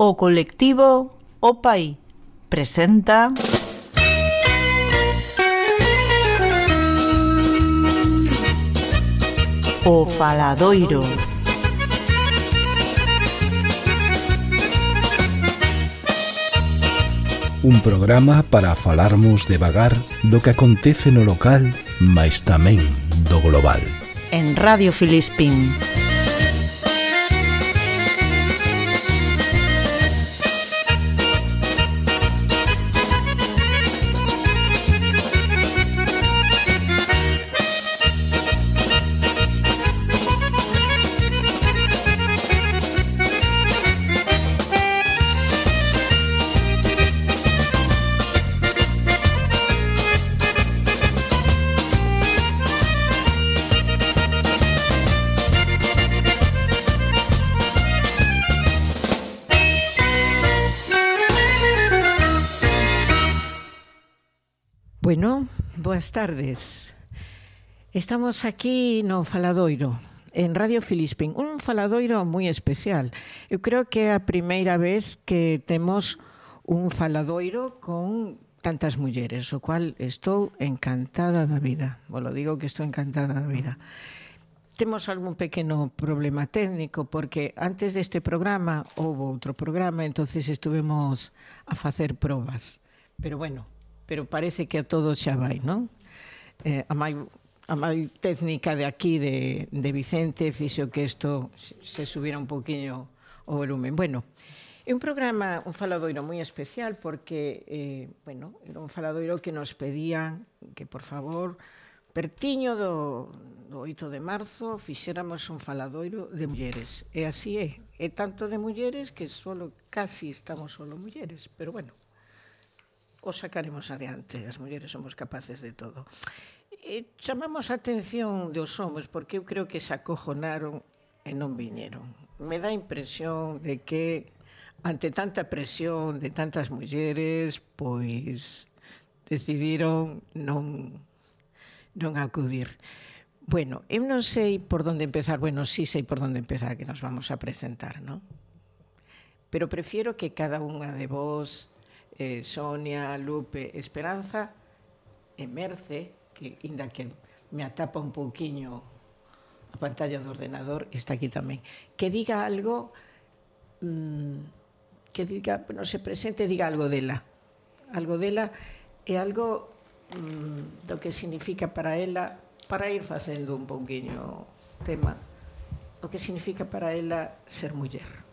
O colectivo OPAI presenta... O Faladoiro. Un programa para falarmos devagar do que acontece no local, mais tamén do global. En Radio Filispín. boas tardes. Estamos aquí no Faladoiro, en Radio Filispín. Un faladoiro moi especial. Eu creo que é a primeira vez que temos un faladoiro con tantas mulleres, o cual estou encantada da vida. Vos lo digo que estou encantada da vida. Temos algún pequeno problema técnico porque antes deste programa houve outro programa, entonces estuvemos a facer probas. Pero bueno, pero parece que a todos xa vai, non? eh, a mai a mai técnica de aquí de, de Vicente fixo que isto se subira un poquinho o volumen. Bueno, é un programa, un faladoiro moi especial porque, eh, bueno, era un faladoiro que nos pedían que, por favor, pertiño do, do 8 de marzo fixéramos un faladoiro de mulleres. E así é. É tanto de mulleres que solo casi estamos solo mulleres, pero bueno, o sacaremos adiante. As mulleres somos capaces de todo. E chamamos a atención dos homens porque eu creo que se acojonaron e non viñeron. Me dá a impresión de que ante tanta presión de tantas mulleres, pois decidiron non non acudir. Bueno, eu non sei por onde empezar, bueno, sí sei por onde empezar que nos vamos a presentar, non? Pero prefiero que cada unha de vos eh, Sonia, Lupe, Esperanza e Merce, que inda que me atapa un pouquiño a pantalla do ordenador, está aquí tamén. Que diga algo mmm, que diga, non se presente, diga algo dela. Algo dela e algo mmm, do que significa para ela para ir facendo un pouquiño tema o que significa para ela ser muller.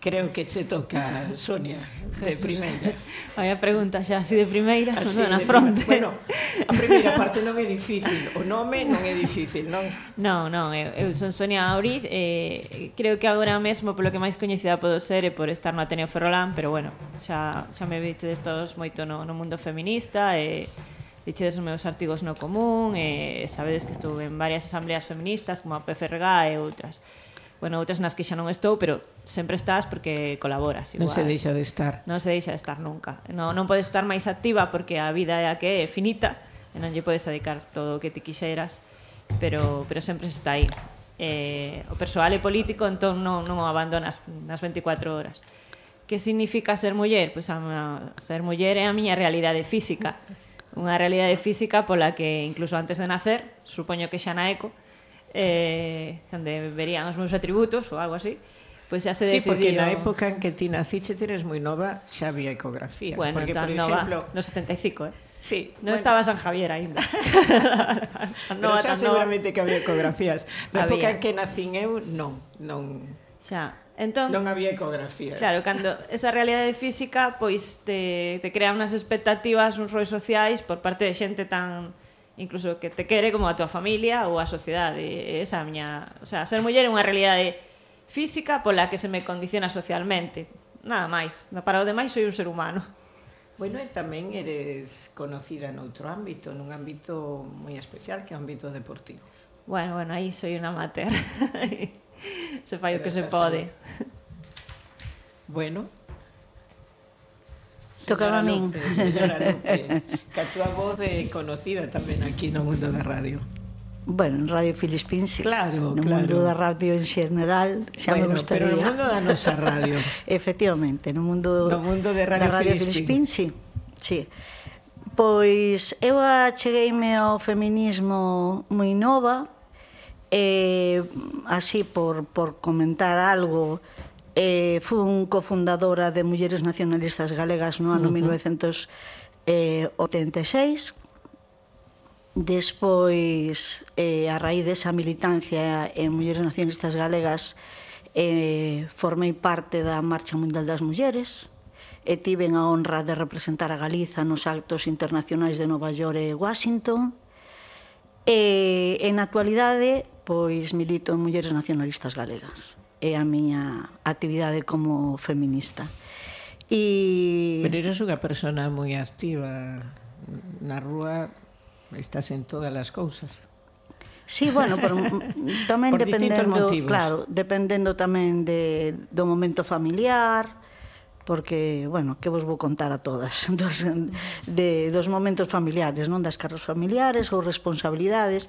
Creo que che toca, Sonia, de primeira. Vai a pregunta xa así de primeira, así Na de Fronte. Bueno, a primeira parte non é difícil, o nome non é difícil, non? Non, non, eu, eu son Sonia Auriz, eh, creo que agora mesmo polo que máis coñecida podo ser é por estar no Ateneo Ferrolán, pero bueno, xa, xa me viste destos moito no, no mundo feminista e... Eh, Lichedes os meus artigos no común e sabedes que estou en varias asambleas feministas como a PFRG e outras bueno, outras nas que xa non estou, pero sempre estás porque colaboras. Igual. Non se deixa de estar. Non se deixa de estar nunca. Non, non podes estar máis activa porque a vida é a que é finita e non lle podes dedicar todo o que ti quixeras, pero, pero sempre está aí. Eh, o persoal é político, entón non, non o abandonas nas 24 horas. Que significa ser muller? Pois a, ser muller é a miña realidade física. Unha realidade física pola que incluso antes de nacer, supoño que xa na eco, eh, onde verían os meus atributos ou algo así, pois xa se decidiu... Sí, porque na época en que ti naciche teres moi nova xa había ecografías. Bueno, porque, tan por exemplo... nova, no 75, eh? Sí, non bueno. estaba San Javier aínda. Pero xa seguramente que había ecografías. Na época en que nacín eu, non. non... Xa, Entón, non había ecografías. Claro, cando esa realidade física pois te, te crea unhas expectativas, uns roles sociais por parte de xente tan incluso que te quere como a tua familia ou a sociedade. Esa a miña, o sea, ser muller é unha realidade física pola que se me condiciona socialmente. Nada máis. Para o demais sou un ser humano. Bueno, e tamén eres conocida noutro ámbito, nun ámbito moi especial que é o ámbito deportivo. Bueno, bueno, aí soy un amateur. se fai o que se pode. Bueno, Tocaba a min. Señora que a túa voz é conocida tamén aquí no mundo da radio. Bueno, en Radio Filispín, sí. Claro, no claro. mundo da radio en general, xa bueno, me gustaría. Pero no mundo da nosa radio. Efectivamente, no mundo, no mundo de Radio, da radio Filispín. Filispín, sí. sí. Pois eu achegueime ao feminismo moi nova, eh, así por, por comentar algo Eh, fun cofundadora de Mulleres Nacionalistas Galegas no ano uh -huh. 1986. Despois, eh, a raíz desa militancia en Mulleres Nacionalistas Galegas, eh, formei parte da Marcha Mundial das Mulleres e tiven a honra de representar a Galiza nos actos internacionais de Nova York e Washington. E, en actualidade, pois milito en Mulleres Nacionalistas Galegas é a miña actividade como feminista. E... Pero eres unha persona moi activa na rúa, estás en todas as cousas. Sí, bueno, pero tamén por dependendo, claro, dependendo tamén de do momento familiar, porque, bueno, que vos vou contar a todas dos, de, dos momentos familiares, non das cargas familiares ou responsabilidades,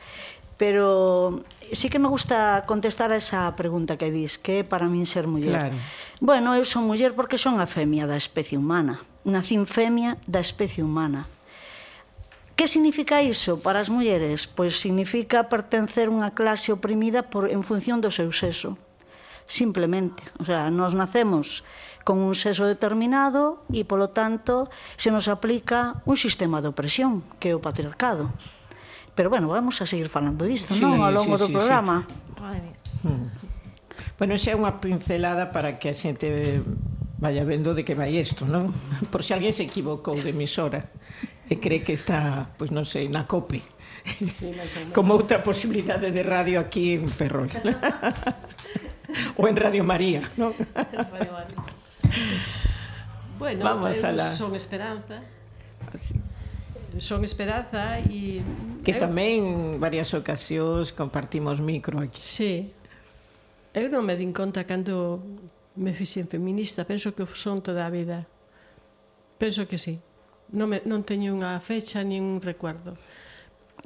pero sí que me gusta contestar a esa pregunta que dis, que é para min ser muller. Claro. Bueno, eu son muller porque son a femia da especie humana. Nacín femia da especie humana. Que significa iso para as mulleres? Pois significa pertencer a unha clase oprimida por, en función do seu sexo. Simplemente. O sea, nos nacemos con un sexo determinado e, polo tanto, se nos aplica un sistema de opresión, que é o patriarcado. Pero, bueno, vamos a seguir falando disto, sí, non? Ao longo sí, do sí, programa. Sí. Madre mía. Hmm. Bueno, xa é unha pincelada para que a xente vaya vendo de que vai isto, non? Por se alguén se equivocou de emisora e cree que está, pois non sei, na COPE. Sí, Como outra posibilidade de radio aquí en Ferrol. ou en Radio María, non? Radio María. bueno, Vamos eu a la... son esperanza. Ah, Así. Son esperanza e... Que tamén varias ocasións compartimos micro aquí. Sí. Eu non me din conta cando me fixen feminista, penso que son toda a vida. Penso que sí. Non, me, non teño unha fecha nin un recuerdo.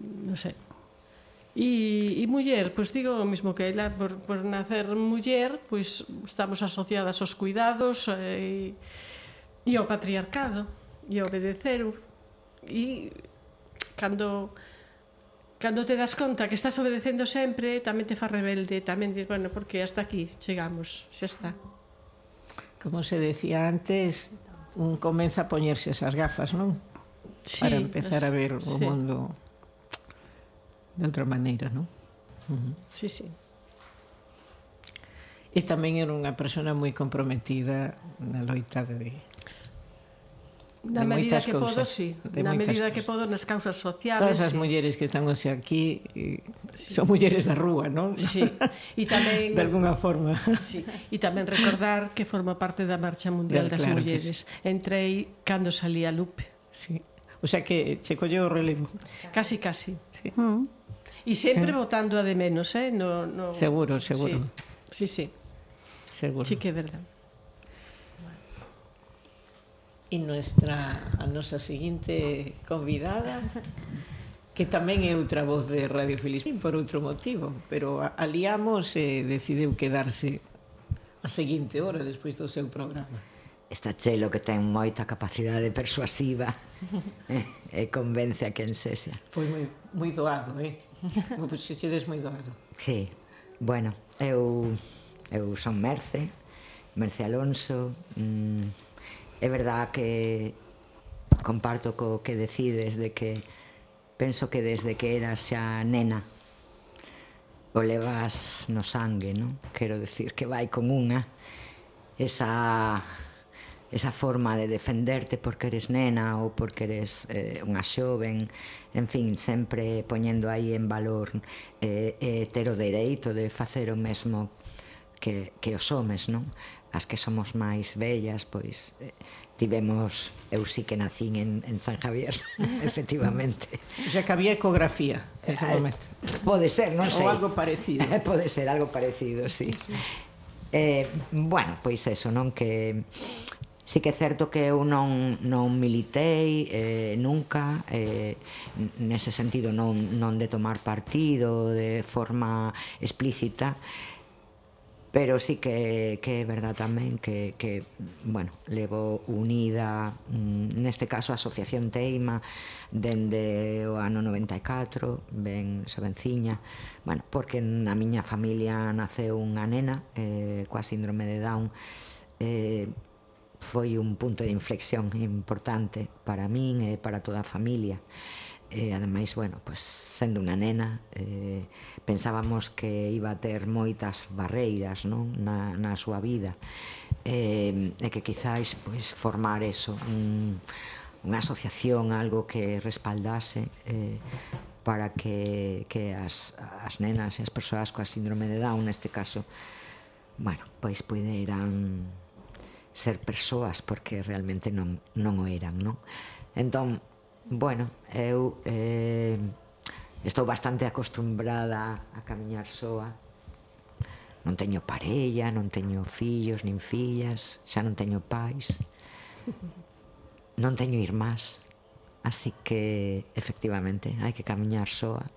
Non sei. E, e muller, pois digo o mismo que ela, por, por nacer muller, pois estamos asociadas aos cuidados eh, e, e ao patriarcado e ao obedecer e cando cando te das conta que estás obedecendo sempre, tamén te fa rebelde, tamén dices, bueno, porque hasta aquí chegamos, xa está. Como se decía antes, un comeza a poñerse esas gafas, non? Sí, Para empezar as, a ver o sí. mundo de outra maneira, non? Uh -huh. Sí, sí. E tamén era unha persona moi comprometida na loita de Na de medida que cousas, podo, sí. Na medida cousas. que podo nas causas sociales. Todas as sí. mulleres que están hoxe aquí sí. son mulleres da rúa, non? Sí. E tamén de algunha forma. Sí. E tamén recordar que forma parte da Marcha Mundial claro, das claro Mulleres. Sí. Entrei cando salía Lupe. Sí. O sea que che colleu o relevo. Casi, casi. Sí. Mm. E sempre votando a de menos, eh? No, no... Seguro, seguro. Sí, sí. sí. Seguro. Sí que é verdad. E nuestra, a nosa seguinte convidada que tamén é outra voz de Radio Filispín por outro motivo, pero aliamos e eh, decidiu quedarse a seguinte hora despois do seu programa. Está Chelo que ten moita capacidade persuasiva e eh, eh, convence a quen sexa. Foi moi, moi doado, eh? Vou pois que chedes moi doado. Sí. Bueno, eu eu son Merce, Merce Alonso. Mm, é verdad que comparto co que decides de que penso que desde que eras xa nena o levas no sangue, non? Quero decir que vai con unha esa esa forma de defenderte porque eres nena ou porque eres eh, unha xoven, en fin, sempre poñendo aí en valor eh, eh, ter o dereito de facer o mesmo que, que os homes, non? As que somos máis bellas, pois eh, tivemos, eu sí que nacín en, en San Javier, efectivamente. Xa que había ecografía ese eh, momento. Pode ser, non sei. Ou algo parecido. Pode ser algo parecido, sí. sí. Eh, bueno, pois eso, non que Sí que é certo que eu non, non militei eh, nunca eh, nese sentido non, non de tomar partido de forma explícita pero sí que, que é verdad tamén que, que bueno, levo unida mm, neste caso a Asociación Teima dende o ano 94 ben Sabenciña bueno, porque na miña familia naceu unha nena eh, coa síndrome de Down eh, foi un punto de inflexión importante para min e para toda a familia. E ademais, bueno, pues, sendo unha nena, eh, pensábamos que iba a ter moitas barreiras non? Na, na súa vida eh, e que quizáis pues, formar eso, un, unha asociación, algo que respaldase eh, para que, que as, as nenas e as persoas coa síndrome de Down, neste caso, bueno, pois pues, poderan ser persoas porque realmente non, non o eran, non? Entón, bueno, eu eh, estou bastante acostumbrada a camiñar soa. Non teño parella, non teño fillos nin fillas, xa non teño pais. Non teño irmás. Así que, efectivamente, hai que camiñar soa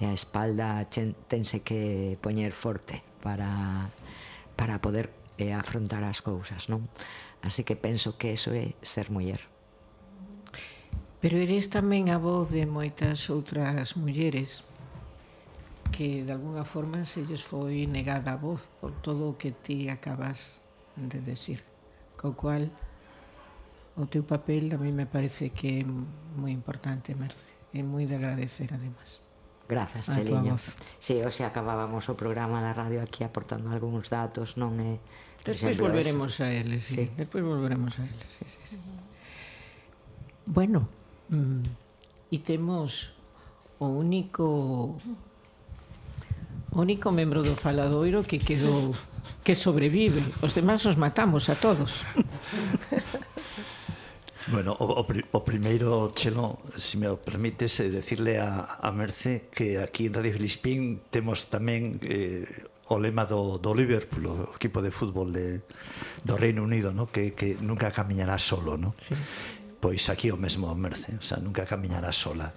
e a espalda tense que poñer forte para, para poder e afrontar as cousas, non? Así que penso que eso é ser muller. Pero eres tamén a voz de moitas outras mulleres que de alguna forma se lles foi negada a voz por todo o que ti acabas de decir. Co cual, o teu papel a mí me parece que é moi importante, Merce. É moi de agradecer, además. Grazas, Cheliño. Si, sí, hoxe acabábamos o programa da radio aquí aportando algúns datos, non é... Despois volveremos a eles, sí. sí. Despois volveremos a eles, sí, sí, sí. Bueno, mm, e temos o único o único membro do faladoiro que quedou que sobrevive. Os demás os matamos a todos. Bueno, o, o, o primeiro, Chelo, se me o permites, é decirle a, a Merce que aquí en Radio Filispín temos tamén eh, o lema do, do Liverpool, o equipo de fútbol de, do Reino Unido, no? que, que nunca camiñará solo, no? Sí. Pois aquí o mesmo a Merce, o sea, nunca camiñará sola.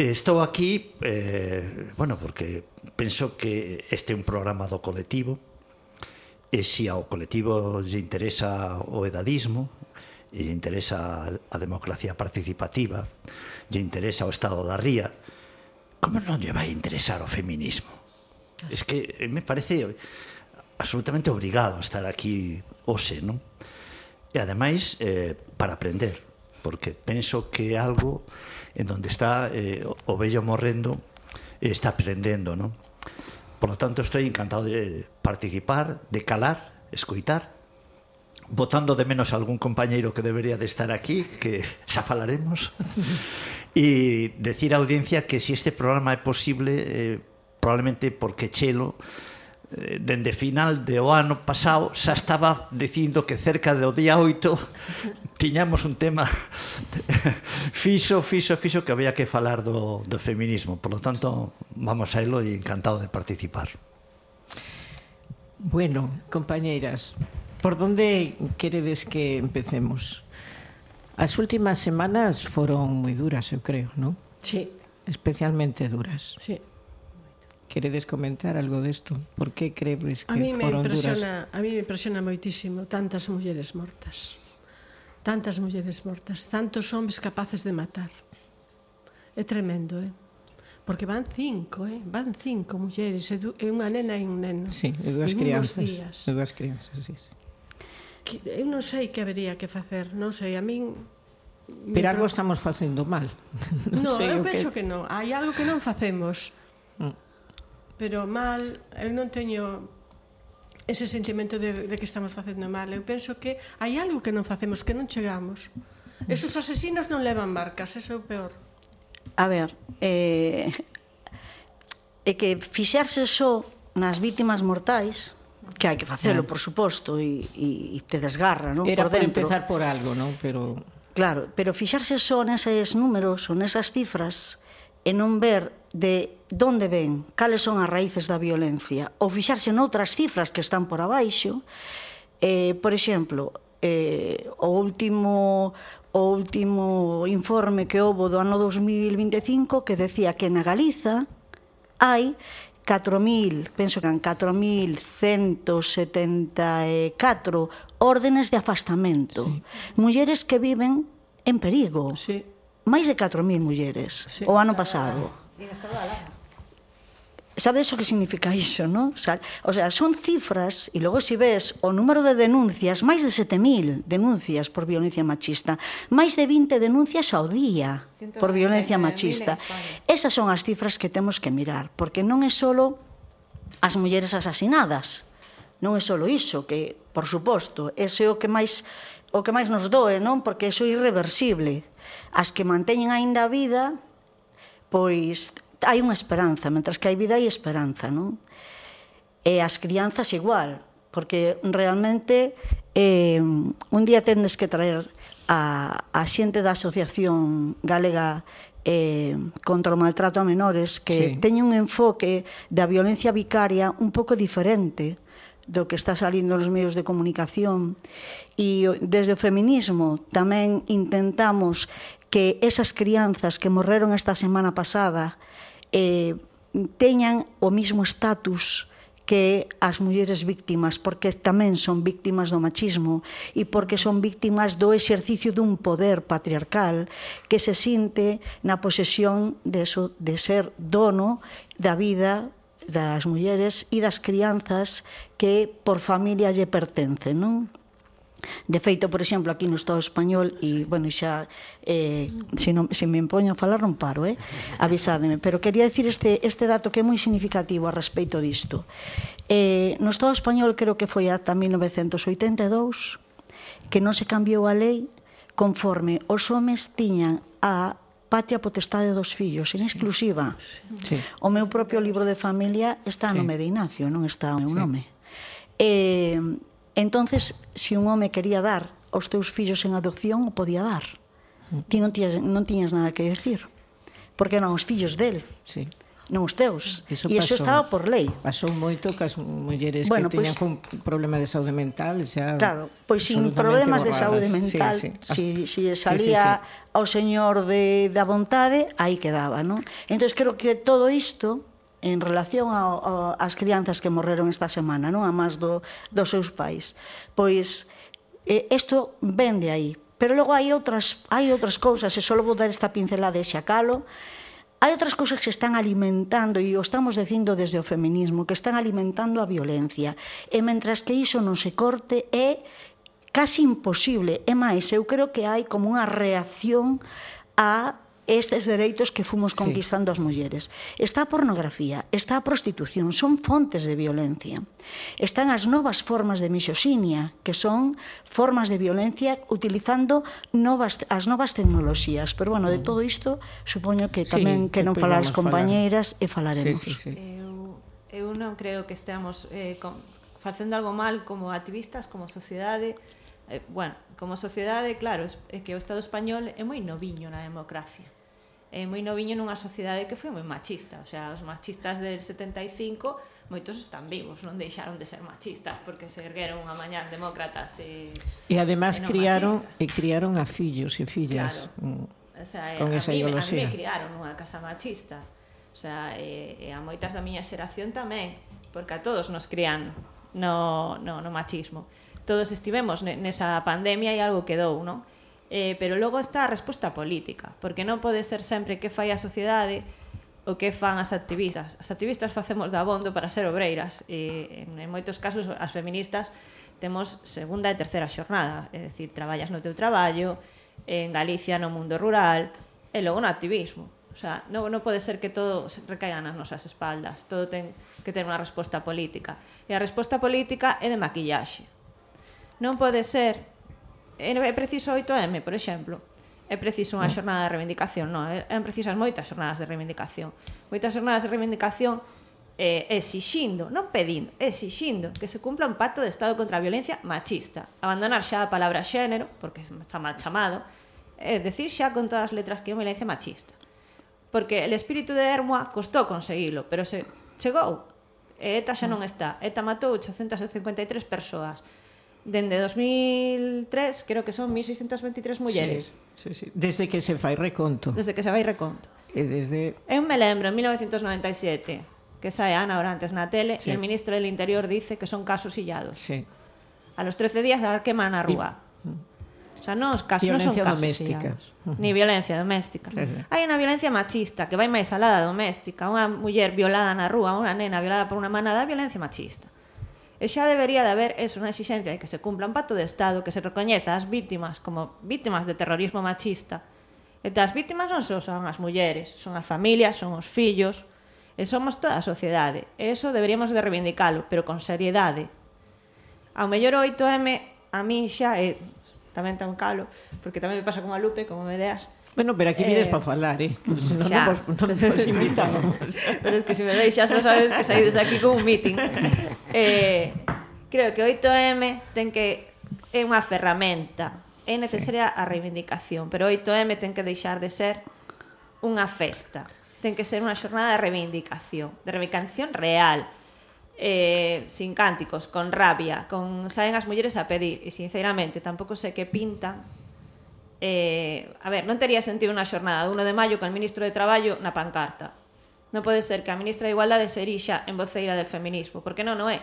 Eh, estou aquí, eh, bueno, porque penso que este é un programa do colectivo, e se ao colectivo lle interesa o edadismo, lle interesa a democracia participativa, lle interesa o estado da ría, como non lle vai interesar o feminismo? Es que me parece absolutamente obrigado estar aquí hoxe, non? E ademais, eh, para aprender, porque penso que é algo en donde está eh, o vello morrendo eh, está aprendendo, non? Por lo tanto, estou encantado de participar, de calar, escoitar botando de menos a algún compañeiro que debería de estar aquí, que xa falaremos, e decir á audiencia que se si este programa é posible, eh, probablemente porque Chelo, eh, dende final de o ano pasado, xa estaba dicindo que cerca do día 8 tiñamos un tema fixo, fixo, fixo que había que falar do, do feminismo. Por lo tanto, vamos a elo e encantado de participar. Bueno, compañeiras, Por donde queredes que empecemos? As últimas semanas foron moi duras, eu creo, non? Sí. Especialmente duras. Sí. Queredes comentar algo desto? Por que crees que a mí me foron impresiona, duras? A mí me impresiona moitísimo tantas mulleres mortas. Tantas mulleres mortas, tantos homes capaces de matar. É tremendo, eh? Porque van cinco, eh? Van cinco mulleres, e, eh, unha nena e un neno. Sí, e dúas crianzas. E dúas crianzas, sí, sí eu non sei que habería que facer, non sei, a min Pero algo estamos facendo mal. non, no, sei eu o penso que... que non. Hai algo que non facemos. Mm. Pero mal, eu non teño ese sentimento de, de que estamos facendo mal. Eu penso que hai algo que non facemos, que non chegamos. Esos asesinos non levan marcas, eso é o peor. A ver, eh, é que fixarse só nas vítimas mortais que hai que facelo, eh. por suposto, e, e, e te desgarra, non? Era por, dentro. por empezar por algo, non? Pero... Claro, pero fixarse só neses números ou nesas cifras e non ver de donde ven, cales son as raíces da violencia, ou fixarse noutras cifras que están por abaixo, eh, por exemplo, eh, o último o último informe que houve do ano 2025 que decía que na Galiza hai 4.000, penso que eran 4.174 órdenes de afastamento. Sí. Mulleres que viven en perigo. Sí. Máis de 4.000 mulleres sí. o ano pasado. Sabes o que significa iso, non? O sea, son cifras, e logo se si ves o número de denuncias, máis de 7.000 denuncias por violencia machista, máis de 20 denuncias ao día por violencia machista. Esas son as cifras que temos que mirar, porque non é só as mulleres asasinadas, non é só iso, que, por suposto, ese é o que máis o que máis nos doe, non? Porque iso é irreversible. As que manteñen aínda a vida, pois hai unha esperanza, mentras que hai vida hai esperanza, non? E as crianzas igual, porque realmente eh, un día tendes que traer a, a xente da Asociación Galega eh, contra o maltrato a menores que sí. teñe un enfoque da violencia vicaria un pouco diferente do que está salindo nos medios de comunicación e desde o feminismo tamén intentamos que esas crianzas que morreron esta semana pasada eh, teñan o mismo estatus que as mulleres víctimas, porque tamén son víctimas do machismo e porque son víctimas do exercicio dun poder patriarcal que se sinte na posesión de, eso, de ser dono da vida das mulleres e das crianzas que por familia lle pertencen, non? De feito, por exemplo, aquí no Estado Español e, sí. bueno, xa eh, se, non, se me empoño a falar non paro, eh? avisádeme, pero quería dicir este, este dato que é moi significativo a respeito disto. Eh, no Estado Español creo que foi ata 1982 que non se cambiou a lei conforme os homes tiñan a patria potestade dos fillos, en exclusiva. Sí. sí. O meu propio libro de familia está no sí. nome de Ignacio, non está o meu sí. nome. Eh, Entonces, se si un home quería dar aos teus fillos en adopción, o podía dar. Ti non tiñas, non tiñas nada que decir. Porque eran os fillos del. Sí non os teus. Iso e iso estaba por lei. Pasou moito que as mulleres bueno, que pois, un problema de saúde mental xa Claro, pois sin problemas borradas. de saúde mental, sí, sí. si, ah, si salía sí, sí, sí. ao señor de da vontade, aí quedaba, non? Entón creo que todo isto en relación ao, ao, ás crianzas que morreron esta semana, non a máis do, dos seus pais. Pois eh, isto eh, vende aí. Pero logo hai outras, hai outras cousas, e só vou dar esta pincelada de xacalo, hai outras cousas que se están alimentando e o estamos dicindo desde o feminismo que están alimentando a violencia e mentras que iso non se corte é casi imposible e máis eu creo que hai como unha reacción a estes dereitos que fomos conquistando sí. as mulleres. Está a pornografía, está a prostitución, son fontes de violencia. Están as novas formas de misoxinia, que son formas de violencia utilizando novas as novas tecnoloxías. Pero bueno, de todo isto supoño que tamén sí, que non falar as compañeiras falar. e falaremos. Sí, sí, sí. Eu, eu non creo que esteamos eh, con, facendo algo mal como activistas, como sociedade, eh, bueno, como sociedade, claro, é que o Estado español é moi noviño na democracia. É moi noviño nunha sociedade que foi moi machista, o sea, os machistas del 75 moitos están vivos, non deixaron de ser machistas porque se ergueron unha mañá demócratas e E además e criaron machistas. e criaron a fillos e fillas. Claro. Mm, o sea, con a esa mí, ideoloxía. A mí me criaron nunha casa machista. O sea, e, e a moitas da miña xeración tamén, porque a todos nos crían no, no, no machismo todos estivemos nesa pandemia e algo quedou, non? Eh, pero logo está a resposta política, porque non pode ser sempre que fai a sociedade o que fan as activistas. As activistas facemos da abondo para ser obreiras e en, en moitos casos as feministas temos segunda e terceira xornada, é dicir, traballas no teu traballo, en Galicia no mundo rural e logo no activismo. O sea, non, non pode ser que todo recaiga nas nosas espaldas, todo ten que ter unha resposta política. E a resposta política é de maquillaxe. Non pode ser. É preciso 8M, por exemplo. É preciso unha mm. xornada de reivindicación, non? É precisas moitas xornadas de reivindicación. Moitas xornadas de reivindicación eh, exixindo, non pedindo, exixindo que se cumpla un pacto de Estado contra a violencia machista. Abandonar xa a palabra xénero, porque está mal chamado, é decir xa con todas as letras que é violencia machista. Porque el espírito de Hermoa costou conseguilo, pero se chegou. E ETA xa mm. non está. ETA matou 853 persoas dende 2003, creo que son 1623 mulleres. Sí, sí, sí. Desde que se fai reconto. Desde que se vai reconto. E desde... Eu me lembro, en 1997, que sae Ana Orantes na tele sí. e o ministro del Interior dice que son casos illados. Sí. A los 13 días a quema na rúa. Mm. O sea, non os casos violencia non son casos doméstica. Illados. Ni violencia doméstica. Sí, sí. Hai unha violencia machista que vai máis alá da doméstica. Unha muller violada na rúa, unha nena violada por unha manada, violencia machista. E xa debería de haber eso, unha exigencia de que se cumpla un pacto de Estado que se recoñeza as vítimas como vítimas de terrorismo machista. E das vítimas non só son as mulleres, son as familias, son os fillos, e somos toda a sociedade. E eso deberíamos de reivindicalo, pero con seriedade. Ao mellor 8M a min xa é tamén tan calo, porque tamén me pasa con a Lupe, como me deas, Bueno, pero aquí vides eh... para falar, eh? Non nos, non nos invitábamos. pero es que se si me deixas, xa sabes que saídes aquí con un meeting. Eh, creo que 8M ten que é unha ferramenta. É necesaria sí. a reivindicación, pero 8M ten que deixar de ser unha festa. Ten que ser unha xornada de reivindicación, de reivindicación real. Eh, sin cánticos, con rabia, con saen as mulleres a pedir, e sinceramente tampouco sei que pintan eh, a ver, non tería sentido unha xornada do 1 de maio con o ministro de Traballo na pancarta. Non pode ser que a ministra de Igualdade se erixa en voceira del feminismo, porque non, non é.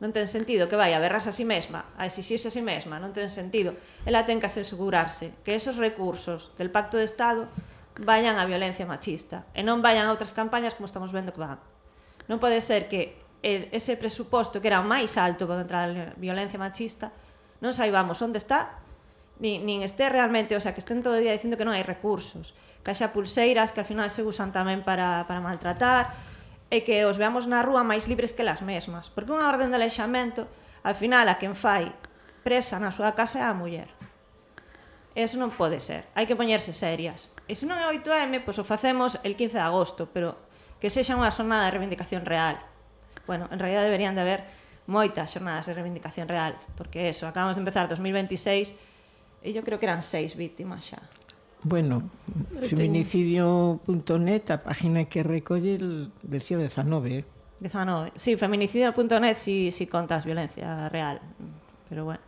Non ten sentido que vai a berrarse a si sí mesma, a exixirse a si sí mesma, non ten sentido. Ela ten que asegurarse que esos recursos del Pacto de Estado vayan a violencia machista e non vayan a outras campañas como estamos vendo que van. Non pode ser que ese presuposto que era o máis alto para a violencia machista non saibamos onde está nin, nin este realmente, o sea, que estén todo o día dicindo que non hai recursos, que haxa pulseiras que al final se usan tamén para, para maltratar, e que os veamos na rúa máis libres que las mesmas, porque unha orden de aleixamento, al final, a quen fai presa na súa casa é a muller. Eso non pode ser, hai que poñerse serias. E se non é 8M, pois o facemos el 15 de agosto, pero que sexa unha xornada de reivindicación real. Bueno, en realidad deberían de haber moitas xornadas de reivindicación real, porque eso, acabamos de empezar 2026 E yo creo que eran seis vítimas xa. Bueno, feminicidio.net, a página que recolle el decía 19, eh? 19. Sí, feminicidio.net si, si contas violencia real. Pero bueno,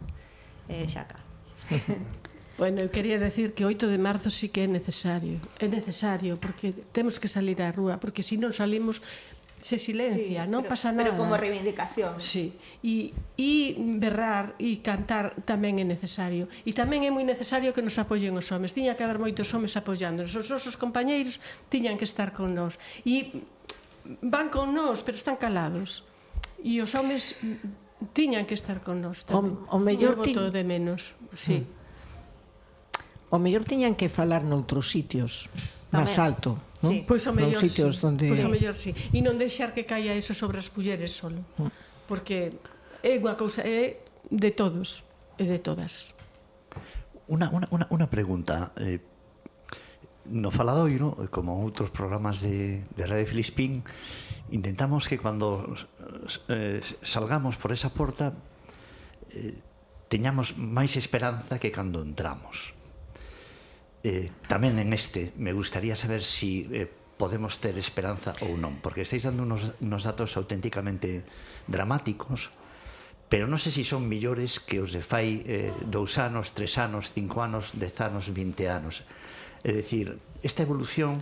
eh, xa cá. bueno, eu quería decir que 8 de marzo sí que é necesario. É necesario, porque temos que salir á rúa, porque se si non salimos se silencia, sí, non pasa nada. Pero como reivindicación. Sí, e, e berrar e cantar tamén é necesario. E tamén é moi necesario que nos apoyen os homes. Tiña que haber moitos homes apoiándonos. Os nosos compañeiros tiñan que estar con nós. E van con nós, pero están calados. E os homes tiñan que estar con nós tamén. O, o mellor ti... de menos. Sí. Mm. O mellor tiñan que falar noutros sitios máis alto Sí. Pois o mellor sí. Onde... Pois o mellor sí. E non deixar que caia eso sobre as mulleres solo. Porque é unha cousa é de todos e de todas. Una, una, una, una pregunta. Eh, no Faladoiro, como outros programas de, de Radio Filispín, intentamos que cando eh, salgamos por esa porta eh, teñamos máis esperanza que cando entramos. Eh, tamén en este me gustaría saber si eh, podemos ter esperanza ou non, porque estáis dando unos, unos datos auténticamente dramáticos, pero non sei se si son millores que os de fai eh, dous anos, tres anos, cinco anos, dez anos, vinte anos. É dicir, esta evolución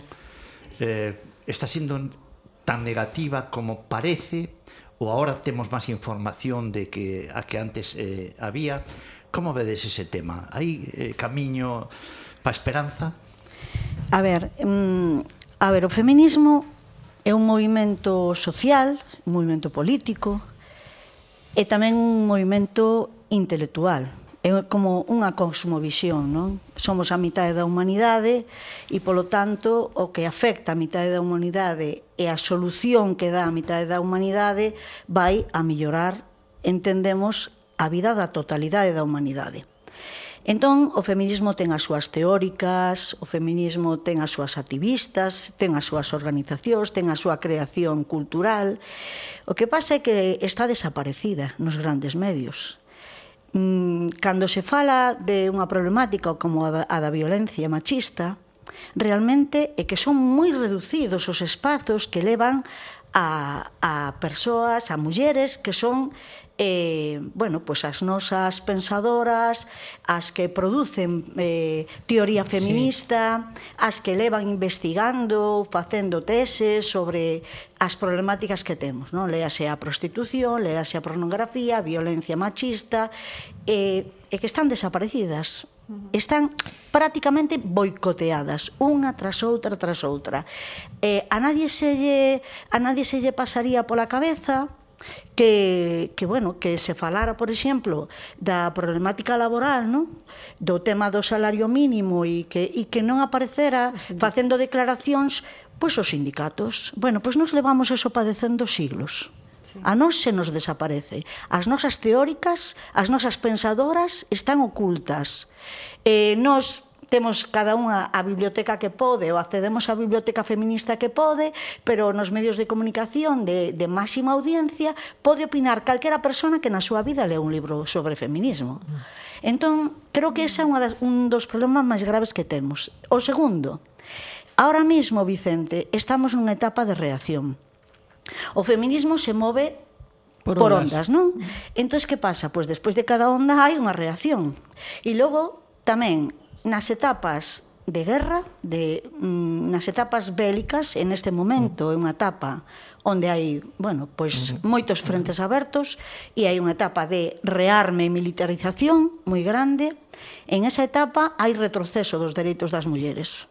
eh, está sendo tan negativa como parece, ou agora temos máis información de que a que antes eh, había. Como vedes ese tema? Hai eh, camiño pa esperanza? A ver, mm, a ver, o feminismo é un movimento social, un movimento político e tamén un movimento intelectual. É como unha cosmovisión, non? Somos a mitade da humanidade e, polo tanto, o que afecta a mitade da humanidade e a solución que dá a mitade da humanidade vai a mellorar, entendemos, a vida da totalidade da humanidade. Entón, o feminismo ten as súas teóricas, o feminismo ten as súas activistas, ten as súas organizacións, ten a súa creación cultural. O que pasa é que está desaparecida nos grandes medios mm, cando se fala de unha problemática como a da, a da violencia machista, realmente é que son moi reducidos os espazos que levan a, a persoas, a mulleres que son eh, bueno, pois pues as nosas pensadoras, as que producen eh, teoría feminista, sí. as que levan investigando, facendo teses sobre as problemáticas que temos, non? Léase a prostitución, léase a pornografía, a violencia machista, eh, e que están desaparecidas, están prácticamente boicoteadas unha tras outra tras outra. Eh, a nadie se lle a nadie se lle pasaría pola cabeza que, que, bueno, que se falara, por exemplo, da problemática laboral, non? do tema do salario mínimo e que, e que non aparecera ah, facendo declaracións pois os sindicatos. Bueno, pois nos levamos eso padecendo siglos. A nós se nos desaparece. As nosas teóricas, as nosas pensadoras están ocultas. Eh, nos temos cada unha a biblioteca que pode ou accedemos á biblioteca feminista que pode, pero nos medios de comunicación de, de máxima audiencia pode opinar calquera persona que na súa vida lea un libro sobre feminismo. Entón, creo que ese é unha das, un dos problemas máis graves que temos. O segundo, ahora mismo, Vicente, estamos nunha etapa de reacción. O feminismo se move por ondas, por ondas non? Entón, que pasa? Pois despois de cada onda hai unha reacción. E logo, tamén, nas etapas de guerra, de mm, nas etapas bélicas, en este momento é unha etapa onde hai, bueno, pois moitos frentes abertos e hai unha etapa de rearme e militarización moi grande. En esa etapa hai retroceso dos dereitos das mulleres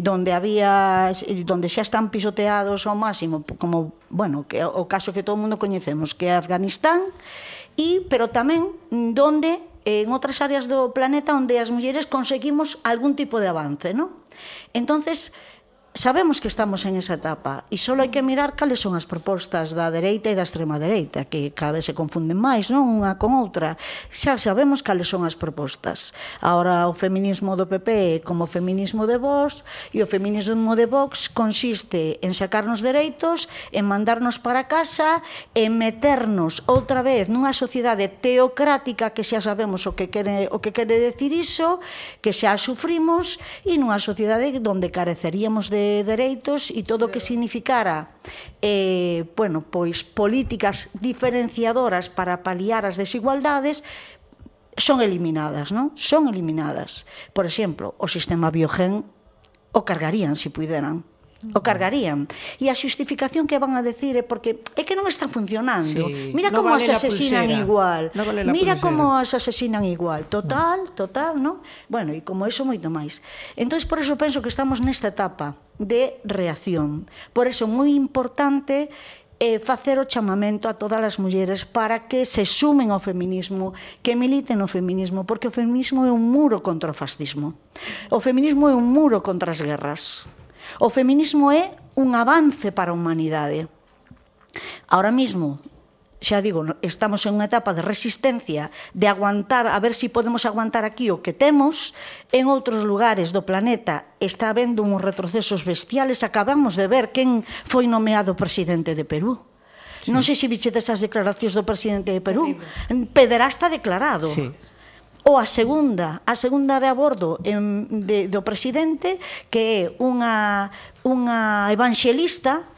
donde había donde xa están pisoteados ao máximo como, bueno, que o caso que todo o mundo coñecemos, que é Afganistán, e pero tamén donde en outras áreas do planeta onde as mulleres conseguimos algún tipo de avance, non? Entonces, sabemos que estamos en esa etapa e só hai que mirar cales son as propostas da dereita e da extrema dereita, que cada vez se confunden máis, non unha con outra. Xa sabemos cales son as propostas. Ahora o feminismo do PP como o feminismo de Vox e o feminismo de Vox consiste en sacarnos dereitos, en mandarnos para casa, en meternos outra vez nunha sociedade teocrática que xa sabemos o que quere o que quere decir iso, que xa sufrimos e nunha sociedade onde careceríamos de dereitos e todo o que significara eh, bueno, pois políticas diferenciadoras para paliar as desigualdades son eliminadas, non? Son eliminadas. Por exemplo, o sistema biogen o cargarían se puderan o cargarían. E a xustificación que van a decir é porque é que non está funcionando. Sí, Mira no como vale as asesinan igual. No vale Mira pulsera. como as asesinan igual. Total, total, non? Bueno, e como eso moito máis. Entón, por eso penso que estamos nesta etapa de reacción. Por eso moi importante eh, facer o chamamento a todas as mulleres para que se sumen ao feminismo, que militen no feminismo, porque o feminismo é un muro contra o fascismo. O feminismo é un muro contra as guerras. O feminismo é un avance para a humanidade. Ahora mismo, xa digo, estamos en unha etapa de resistencia, de aguantar, a ver se si podemos aguantar aquí o que temos. En outros lugares do planeta está habendo uns retrocesos bestiales. Acabamos de ver quen foi nomeado presidente de Perú. Sí. Non sei se bichedes as declaracións do presidente de Perú. Pederasta declarado. Sí ou a segunda, a segunda de abordo en, de, do presidente que é unha, unha evangelista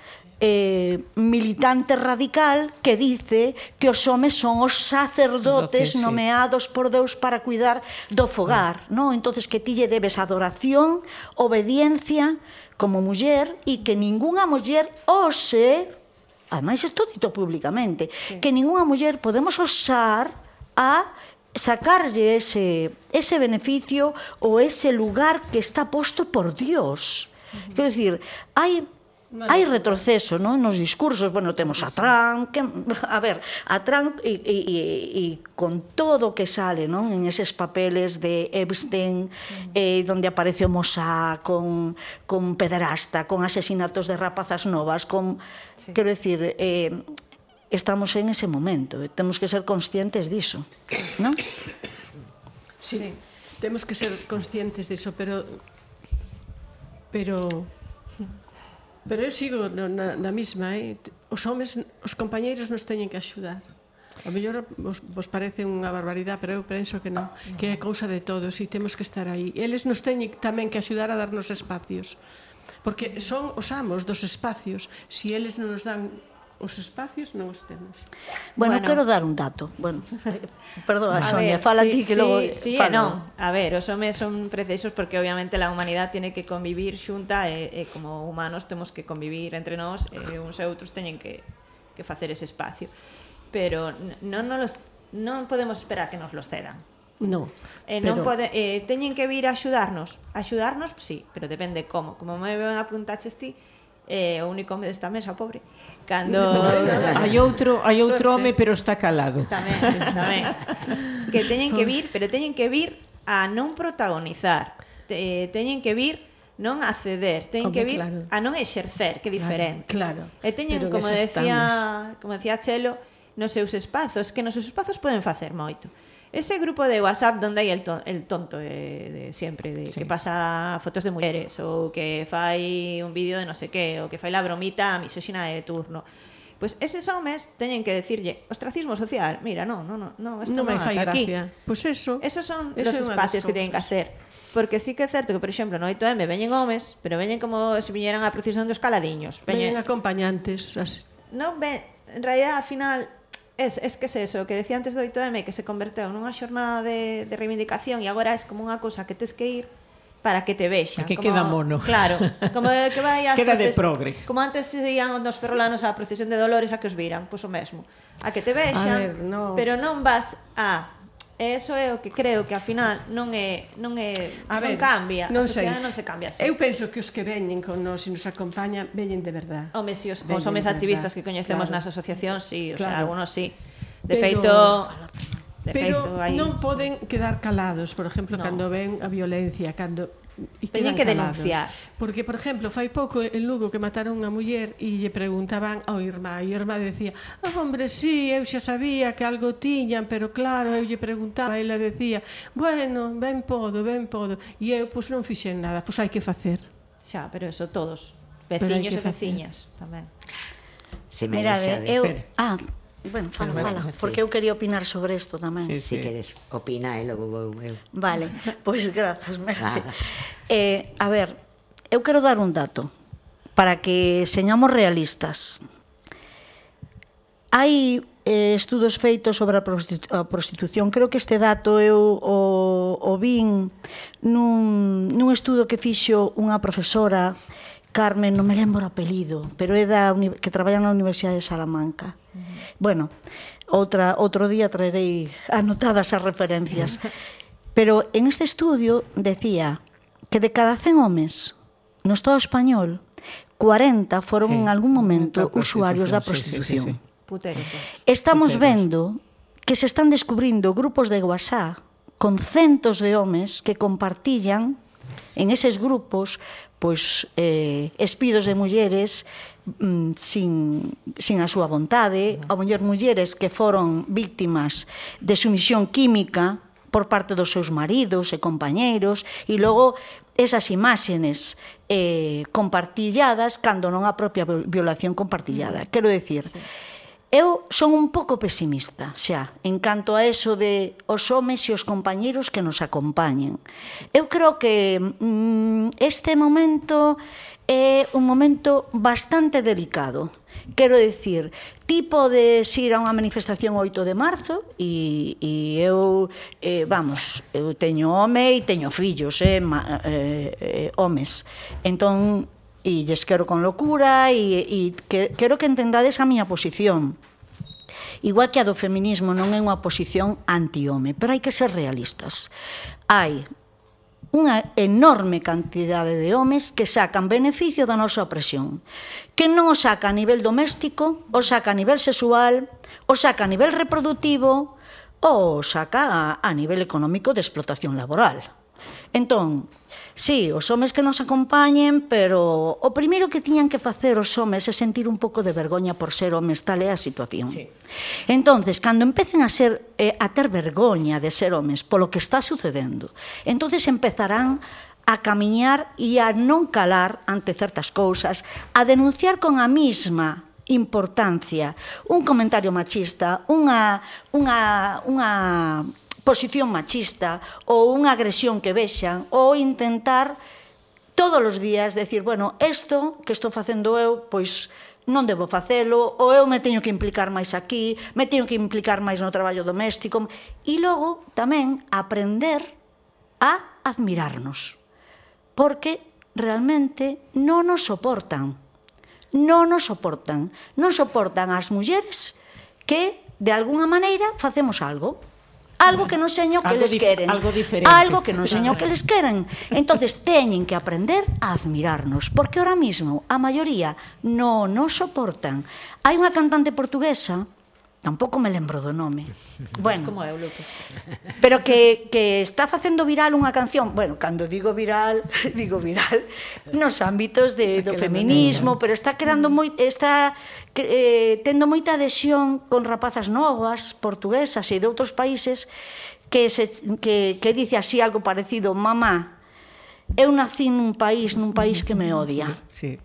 eh, militante radical que dice que os homes son os sacerdotes que, sí. nomeados por Deus para cuidar do fogar, ah. non? Entonces que ti lle debes adoración, obediencia como muller e que ningunha muller ose, ademais isto dito públicamente, sí. que ningunha muller podemos osar a sacarlle ese, ese beneficio ou ese lugar que está posto por Dios. Uh -huh. Quero dicir, hai Vale. Hai retroceso non nos discursos, bueno, temos a Trump, que, a ver, a Trump e, e, e, e con todo o que sale non en eses papeles de Epstein, eh, donde aparece o Mossad, con, con pederasta, con asesinatos de rapazas novas, con, sí. quero decir, eh, estamos en ese momento eh, e temos que ser conscientes diso, non? Sí, sí. temos que ser conscientes diso, pero pero pero eu sigo na, na mesma, eh? Os homes, os compañeiros nos teñen que axudar. A mellor vos, vos parece unha barbaridade, pero eu penso que non, que é cousa de todos e temos que estar aí. Eles nos teñen tamén que axudar a darnos espacios, porque son os amos dos espacios. Se si eles non nos dan Os espacios non os temos. Bueno, bueno. quero dar un dato. Bueno, perdón, a Sonia, ver, fala sí, ti que sí, logo sí, falo. Non. A ver, os homes son precisos porque obviamente a humanidade tiene que convivir xunta e, e como humanos temos que convivir entre nós e uns e outros teñen que, que facer ese espacio. Pero non, non, los, non podemos esperar que nos los cedan. No. Eh, pero... non pode, eh, teñen que vir a axudarnos. Axudarnos, sí, pero depende como. Como me ven apuntaches ti, é o único home desta mesa, pobre. Cando hai outro, hai outro home, pero está calado. Tamén, tamén. Que teñen que vir, pero teñen que vir a non protagonizar. Te, teñen que vir non a ceder, teñen como, que vir claro. a non exercer, que diferente. Claro. claro. E teñen, pero como decía, estamos. como decía Chelo, nos seus espazos, que nos seus espazos poden facer moito. Ese grupo de WhatsApp donde hai el, to el tonto de, de siempre, de sí. que pasa fotos de mulleres, ou que fai un vídeo de no sé qué, ou que fai la bromita ah, a misóxina de turno. Pois pues eses homes teñen que decirlle ostracismo social, mira, no, no, no, no esto non me fai. Aquí. Pois pues eso. Esos son eso os espacios que teñen que hacer. Porque sí que é certo que, por exemplo, no 8M veñen homes, pero veñen como se viñeran a procesión dos caladiños. Veñen, veñen acompañantes. As... Non ven, en realidad, al final, es, es que es eso, que decía antes do 8M que se converteu nunha xornada de, de reivindicación e agora es como unha cousa que tes que ir para que te vexan. Que como, queda mono. Claro, como que vai as Queda proces, de progre. Como antes se ian nos ferrolanos á procesión de Dolores a que os viran, pois pues o mesmo. A que te vexan, ver, no. pero non vas a E eso é o que creo que ao final non é non é a ver, non cambia, non a sociedade sei. non se cambia así. Eu penso que os que veñen con nós e nos acompañan veñen de verdad. Home, si os, os homes activistas verdad. que coñecemos claro. nas asociacións, si, sí, claro. o sea, algunos si. Sí. De Pero... feito, De pero feito, hai... non poden quedar calados, por exemplo, no. cando ven a violencia, cando e teñen que calados. denunciar. Porque, por exemplo, fai pouco en Lugo que mataron unha muller e lle preguntaban ao irmá, e o irmá decía, oh, hombre, sí, eu xa sabía que algo tiñan, pero claro, eu lle preguntaba, e ela decía, bueno, ben podo, ben podo, e eu, pois, non fixen nada, pois hai que facer. Xa, pero eso todos, veciños e veciñas tamén. Se me Mirade, eu... Ah, Bueno, fala, fala, porque eu quería opinar sobre isto tamén. Sí, sí. Si queres, opina e logo vou eu. Vale, pois pues, grazas, Merce. Eh, a ver, eu quero dar un dato para que señamos realistas. Hai eh, estudos feitos sobre a, prostitu a prostitución. Creo que este dato eu o, o vin nun, nun estudo que fixo unha profesora Carmen, non me lembro o apelido, pero é da que traballa na Universidade de Salamanca. Uh -huh. Bueno, outra outro día traerei anotadas as referencias. Pero en este estudio decía que de cada 100 homes no Estado español, 40 foron sí, en algún momento usuarios da prostitución. Sí, sí, sí. Puteros. Estamos Puteros. vendo que se están descubrindo grupos de WhatsApp con centos de homes que compartillan en eses grupos pois eh, espidos de mulleres mm, sin, sin a súa vontade, a mellor mulleres que foron víctimas de sumisión química por parte dos seus maridos e compañeiros, e logo esas imágenes eh, compartilladas cando non a propia violación compartillada. Quero decir, sí. Eu son un pouco pesimista xa en canto a eso de os homes e os compañeiros que nos acompañen. Eu creo que mm, este momento é un momento bastante delicado. Quero decir, ti podes ir a unha manifestación 8 de marzo e, e eu, eh, vamos, eu teño home e teño fillos, eh, ma, eh, eh, homes. Entón, e lles quero con locura e, e que, quero que entendades a miña posición. Igual que a do feminismo non é unha posición anti-home, pero hai que ser realistas. Hai unha enorme cantidade de homes que sacan beneficio da nosa opresión, que non o saca a nivel doméstico, o saca a nivel sexual, o saca a nivel reproductivo, o saca a, a nivel económico de explotación laboral. Entón, Sí, os homes que nos acompañen, pero o primeiro que tiñan que facer os homes é sentir un pouco de vergoña por ser homes, tal é a situación. Sí. Entonces, cando empecen a ser eh, a ter vergoña de ser homes polo que está sucedendo, entonces empezarán a camiñar e a non calar ante certas cousas, a denunciar con a mesma importancia un comentario machista, unha unha unha posición machista ou unha agresión que vexan ou intentar todos os días decir, bueno, isto que estou facendo eu, pois non debo facelo, ou eu me teño que implicar máis aquí, me teño que implicar máis no traballo doméstico, e logo tamén aprender a admirarnos, porque realmente non nos soportan, non nos soportan, non soportan as mulleres que de algunha maneira facemos algo, Algo que non seño que algo les queren. Algo diferente. Algo que non seño que les queren. Entonces teñen que aprender a admirarnos, porque ahora mismo a maioría non nos soportan. Hai unha cantante portuguesa tampouco me lembro do nome. Bueno, como é o Lupe. Pero que, que está facendo viral unha canción, bueno, cando digo viral, digo viral nos ámbitos de, do feminismo, pero está quedando moi, está eh, tendo moita adhesión con rapazas novas, portuguesas e de outros países que, se, que, que dice así algo parecido, mamá, eu nací nun país, nun país que me odia. Sí.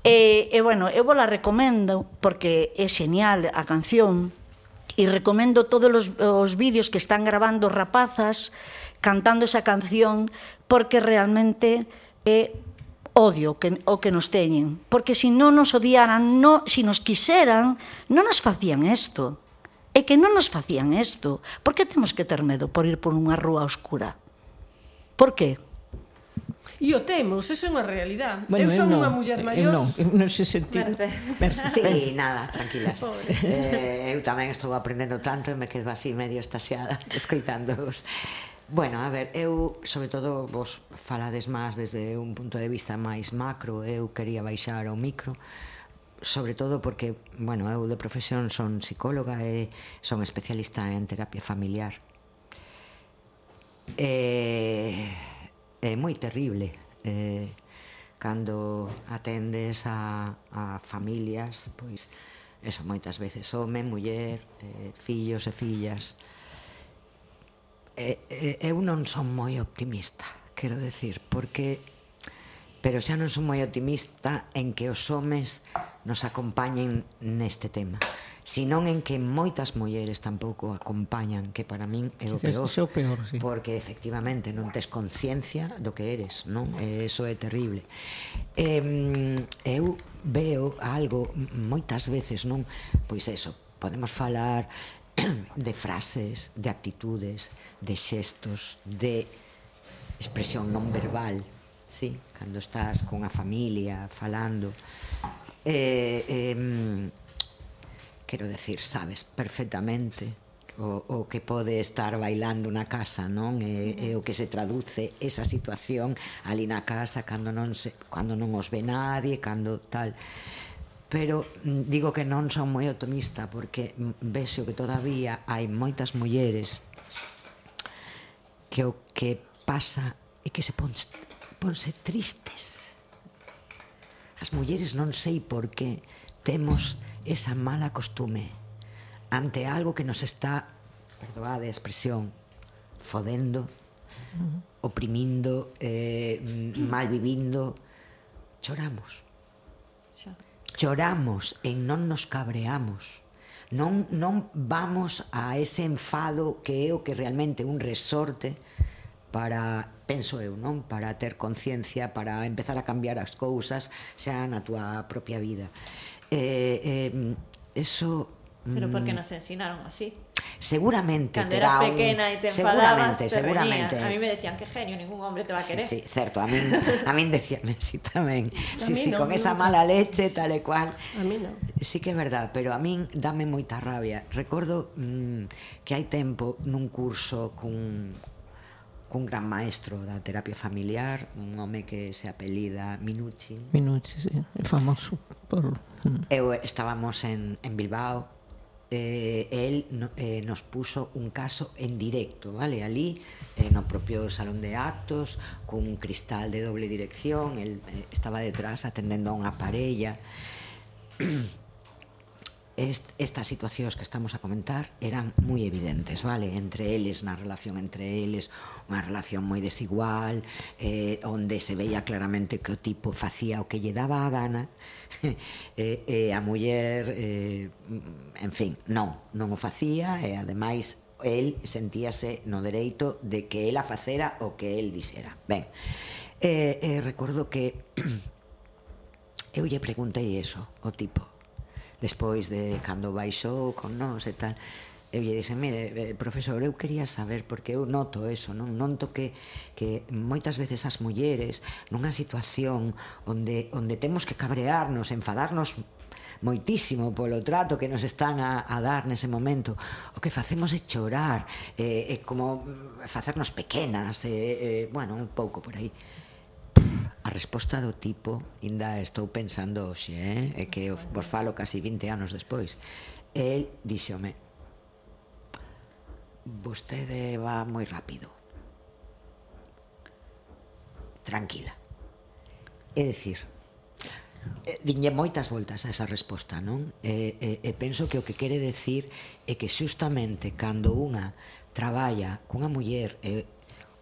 E, e bueno, eu vos la recomendo porque é genial a canción e recomendo todos os, os vídeos que están grabando rapazas cantando esa canción porque realmente é odio que, o que nos teñen. Porque se si non nos odiaran, no, se si nos quiseran, non nos facían isto. É que non nos facían isto. Por que temos que ter medo por ir por unha rúa oscura? Por que? E o temos, eso é unha realidade. Bueno, eu son unha muller maior. Eu non, non se sentido. Merce. Merce. Sí, nada, tranquilas. Eh, eu tamén estou aprendendo tanto e me quedo así medio estaseada escoitándoos. Bueno, a ver, eu, sobre todo, vos falades máis desde un punto de vista máis macro, eu quería baixar ao micro, sobre todo porque, bueno, eu de profesión son psicóloga e son especialista en terapia familiar. Eh, é moi terrible eh, cando atendes a, a familias pois eso moitas veces home, muller, eh, fillos e fillas. Eh, eh, eu non son moi optimista quero decir porque pero xa non son moi optimista en que os homes nos acompañen neste tema senón en que moitas mulleres tampouco acompañan, que para min é o peor. É o peor, sí. Porque efectivamente non tes conciencia do que eres, non? E iso é terrible. Eh, eu veo algo moitas veces, non? Pois eso, podemos falar de frases, de actitudes, de xestos, de expresión non verbal, sí, cando estás con a familia falando. Eh, eh, quero decir, sabes perfectamente o, o que pode estar bailando na casa, non? E, e o que se traduce esa situación ali na casa cando non se cando non os ve nadie, cando tal. Pero mm, digo que non son moi optimista porque mm, vexo que todavía hai moitas mulleres que o que pasa é que se pon, ponse tristes. As mulleres non sei por que temos esa mala costume ante algo que nos está, perdoade a expresión, fodendo, oprimindo, eh, mal vivindo, choramos. Xa. Choramos en non nos cabreamos. Non, non vamos a ese enfado que é o que realmente un resorte para, penso eu, non? Para ter conciencia, para empezar a cambiar as cousas xa na túa propia vida eh, eh, eso... Pero mm, porque nos ensinaron así. Seguramente. Cuando eras pequena y te enfadabas, seguramente, te seguramente. A mí me decían, qué genio, ningún hombre te va a querer. Sí, sí certo, a mí, a mí decían así tamén. Sí, sí, no, con esa mala leche, tal e cual. A mí no. Sí que é verdad, pero a min dame moita rabia. Recordo mmm, que hai tempo nun curso cun, cun gran maestro da terapia familiar, un home que se apelida Minucci. Minucci, sí, é famoso por... Hmm. Eu estábamos en, en Bilbao, eh, el no, eh, nos puso un caso en directo, vale? Ali, eh, no propio salón de actos, cun cristal de doble dirección, el eh, estaba detrás atendendo a unha parella. est, estas situacións que estamos a comentar eran moi evidentes, vale? Entre eles, na relación entre eles, unha relación moi desigual, eh, onde se veía claramente que o tipo facía o que lle daba a gana, e eh, eh, a muller, eh, en fin, non, non o facía, e ademais el sentíase no dereito de que ela facera o que el dixera. Ben, eh, eh, recordo que eu lle preguntei eso, o tipo, despois de cando baixou con nós e tal eu lle dixen, mire, eh, profesor, eu quería saber porque eu noto eso, non? Noto que que moitas veces as mulleres nunha situación onde onde temos que cabrearnos, enfadarnos moitísimo polo trato que nos están a, a dar nese momento o que facemos é chorar eh, é como mm, facernos pequenas é, eh, bueno, un pouco por aí. A resposta do tipo, ainda estou pensando hoxe, eh? é que vos falo casi 20 anos despois. E el díxome, vostede va moi rápido. Tranquila. É dicir, eh, dinlle moitas voltas a esa resposta, non? E, e, e penso que o que quere decir é que xustamente cando unha traballa cunha muller e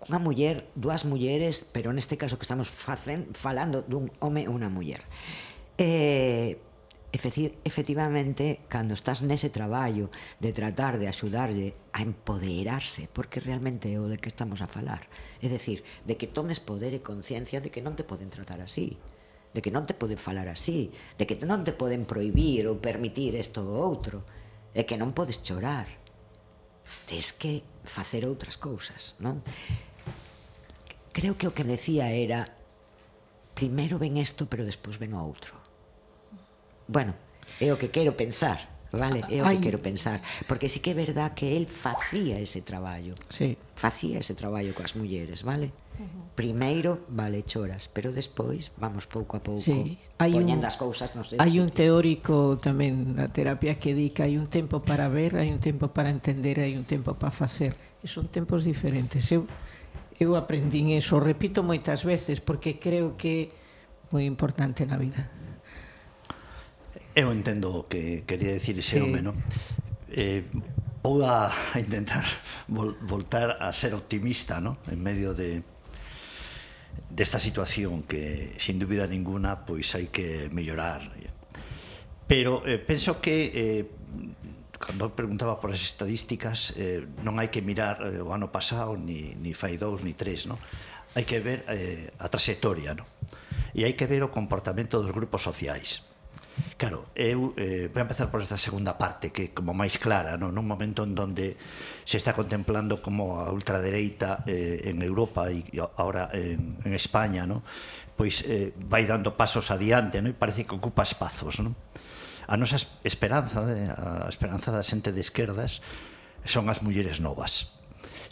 unha muller, dúas mulleres, pero neste caso que estamos facen, falando dun home e unha muller. Eh, efectivamente, cando estás nese traballo de tratar de axudarlle a empoderarse, porque realmente é o de que estamos a falar, é decir, de que tomes poder e conciencia de que non te poden tratar así, de que non te poden falar así, de que non te poden proibir ou permitir isto ou outro, e que non podes chorar, tes que facer outras cousas, non? creo que o que decía era primeiro ven isto, pero despois ven o outro. Bueno, é o que quero pensar, vale? É o que Ay. quero pensar, porque sí que é verdad que el facía ese traballo. Sí. Facía ese traballo coas mulleres, vale? Uh -huh. Primeiro, vale, choras, pero despois vamos pouco a pouco sí. hai poñendo un, as cousas no sei. Hai un teórico tamén da terapia que di que hai un tempo para ver, hai un tempo para entender, hai un tempo para facer. E son tempos diferentes. Eu eu aprendín eso, repito moitas veces, porque creo que é moi importante na vida. Eu entendo o que quería dicir ese sí. home, non? Eh, vou a intentar vol voltar a ser optimista, non? En medio de desta de situación que, sin dúbida ninguna, pois hai que mellorar. Pero eh, penso que eh, cando preguntaba por as estadísticas, eh, non hai que mirar eh, o ano pasado, ni, ni fai dous, ni tres, no? hai que ver eh, a trayectoria, no? e hai que ver o comportamento dos grupos sociais. Claro, eu eh, vou empezar por esta segunda parte que como máis clara, non? nun momento en donde se está contemplando como a ultradereita eh, en Europa e agora en, en España, non? pois eh, vai dando pasos adiante, non? e parece que ocupa espazos. Non? a nosa esperanza, a esperanza da xente de esquerdas son as mulleres novas.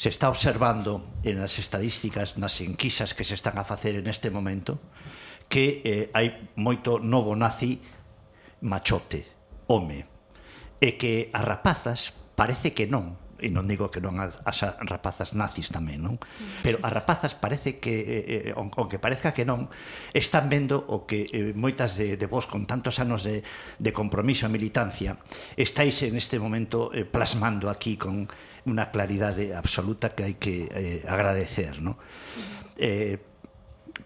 Se está observando en as estadísticas, nas enquisas que se están a facer en este momento, que eh, hai moito novo nazi machote, home, e que as rapazas parece que non, e non digo que non as, as rapazas nazis tamén, non? Pero as rapazas parece que, eh, eh aunque parezca que non, están vendo o que eh, moitas de, de vos con tantos anos de, de compromiso e militancia estáis en este momento eh, plasmando aquí con unha claridade absoluta que hai que eh, agradecer, non? Eh,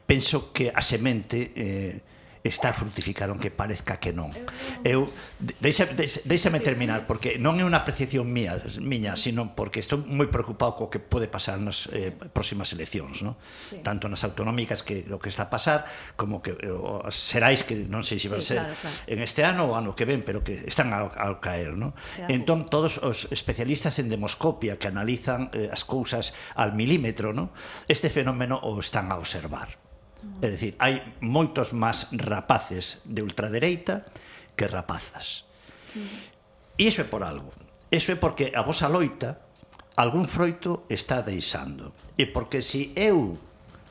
penso que a semente... Eh, está a fructificar, aunque parezca que non. Eu deixa, deixame terminar porque non é unha apreciación mía, miña, sino porque estou moi preocupado co que pode pasar nas eh, próximas eleccións, no? Sí. Tanto nas autonómicas que o que está a pasar como que eh, o, serais que non sei se van sí, ser claro, claro. en este ano ou ano que ven, pero que están ao, ao caer, no? Claro. Entón todos os especialistas en demoscopia que analizan eh, as cousas al milímetro, no? Este fenómeno o están a observar. É dicir, hai moitos máis rapaces de ultradereita que rapazas. Mm. E iso é por algo. Iso é porque a vosa loita algún froito está deixando. E porque se eu,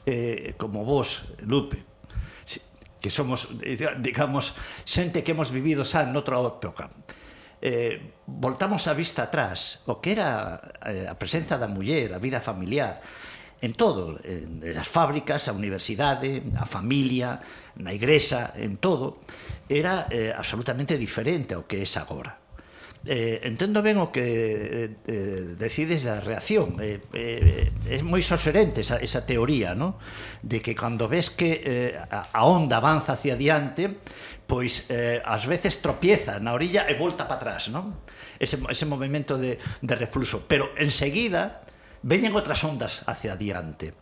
eh, como vos, Lupe, que somos, digamos, xente que hemos vivido xa noutra época, eh, voltamos a vista atrás, o que era eh, a presenza da muller, a vida familiar, en todo, en as fábricas, a universidade, a familia, na igrexa, en todo, era eh, absolutamente diferente ao que é agora. Eh, entendo ben o que eh, eh decides da reacción eh, eh, é moi soserente esa, esa teoría no? de que cando ves que eh, a onda avanza hacia diante pois eh, ás veces tropieza na orilla e volta para atrás non? ese, ese movimento de, de refluxo pero enseguida veñen outras ondas hacia adiante.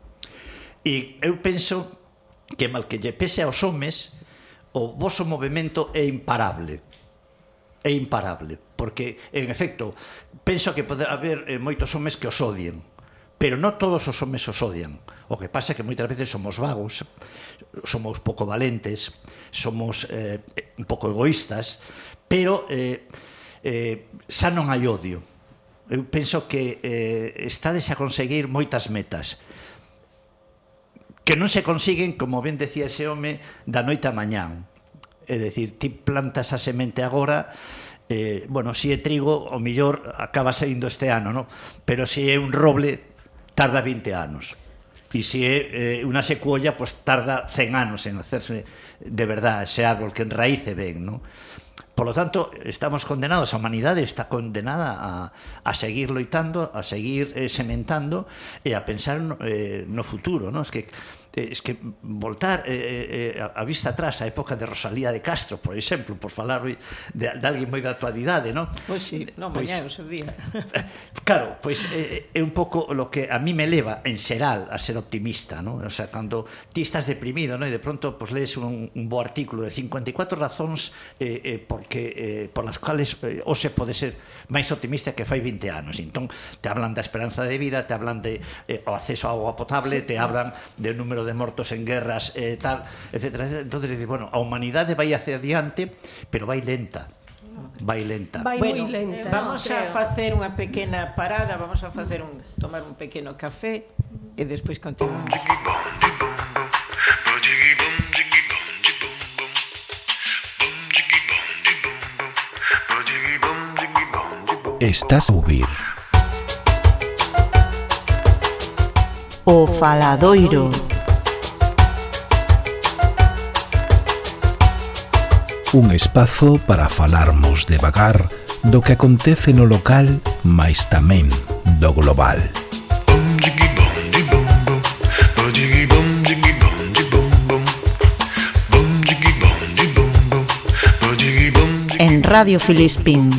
E eu penso que mal que lle pese aos homes, o voso movimento é imparable. É imparable, porque en efecto, penso que pode haber eh, moitos homes que os odien, pero non todos os homes os odian. O que pasa é que moitas veces somos vagos, somos pouco valentes, somos eh, un pouco egoístas, pero eh, eh, xa non hai odio eu penso que eh, estades a conseguir moitas metas que non se consiguen, como ben decía ese home, da noite a mañán. É dicir, ti plantas a semente agora, eh, bueno, si é trigo, o millor acaba saindo este ano, no? pero se é un roble, tarda 20 anos. E se é eh, unha secuolla, pues tarda 100 anos en hacerse de verdad ese árbol que enraíce ben, non? Por lo tanto, estamos condenados, a humanidade está condenada a, a seguir loitando, a seguir eh, sementando e a pensar no, eh, no futuro, ¿no? Es que eh, es que voltar eh, eh, eh a vista atrás a época de Rosalía de Castro, por exemplo, por falar de, de alguén moi da actualidade, non? Pois si, non, pois, mañá é o seu día. Claro, pois eh, eh, é un pouco lo que a mí me leva en xeral a ser optimista, non? O sea, cando ti estás deprimido, non? E de pronto pois lees un, un bo artículo de 54 razóns eh, eh, porque eh, por las cuales eh, o se pode ser máis optimista que fai 20 anos. Entón, te hablan da esperanza de vida, te hablan de eh, o acceso ao agua potable, sí, te hablan del número de mortos en guerras e eh, tal, etcétera, etcétera. Entonces, dices, bueno, a humanidade vai hacia adiante, pero vai lenta. Vai lenta. Vai bueno, moi lenta. Vamos a facer unha pequena parada, vamos a facer un tomar un pequeno café e despois continuamos. Estás a ouvir O Faladoiro. un espazo para falarmos devagar do que acontece no local, mais tamén do global. En Radio Filispín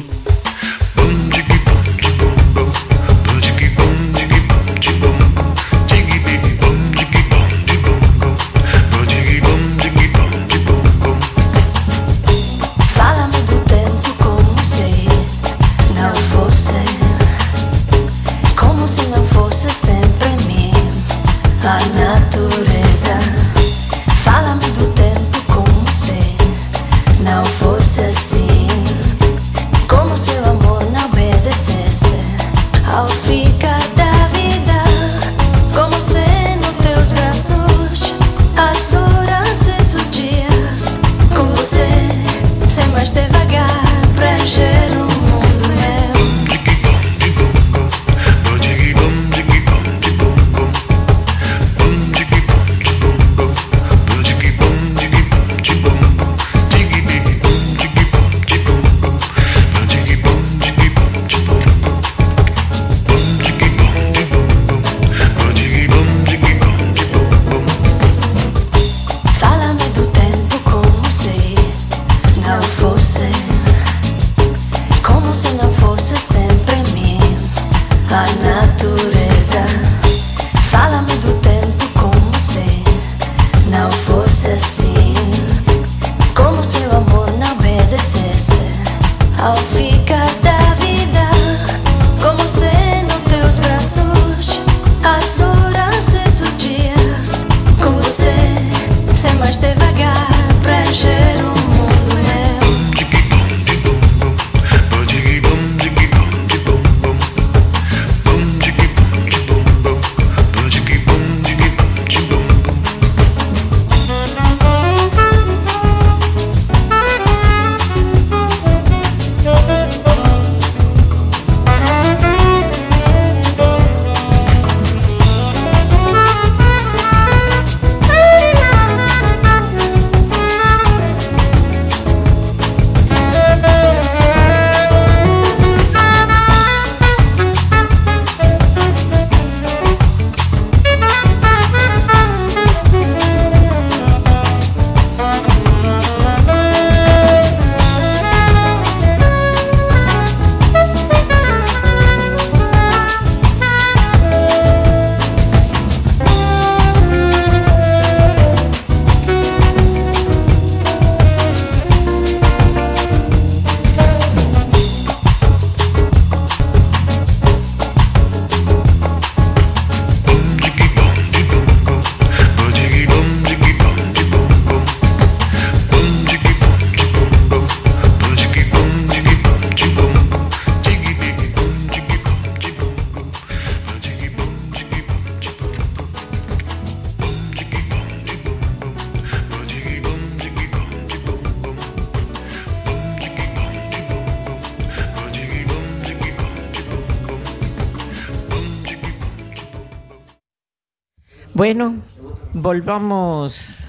volvamos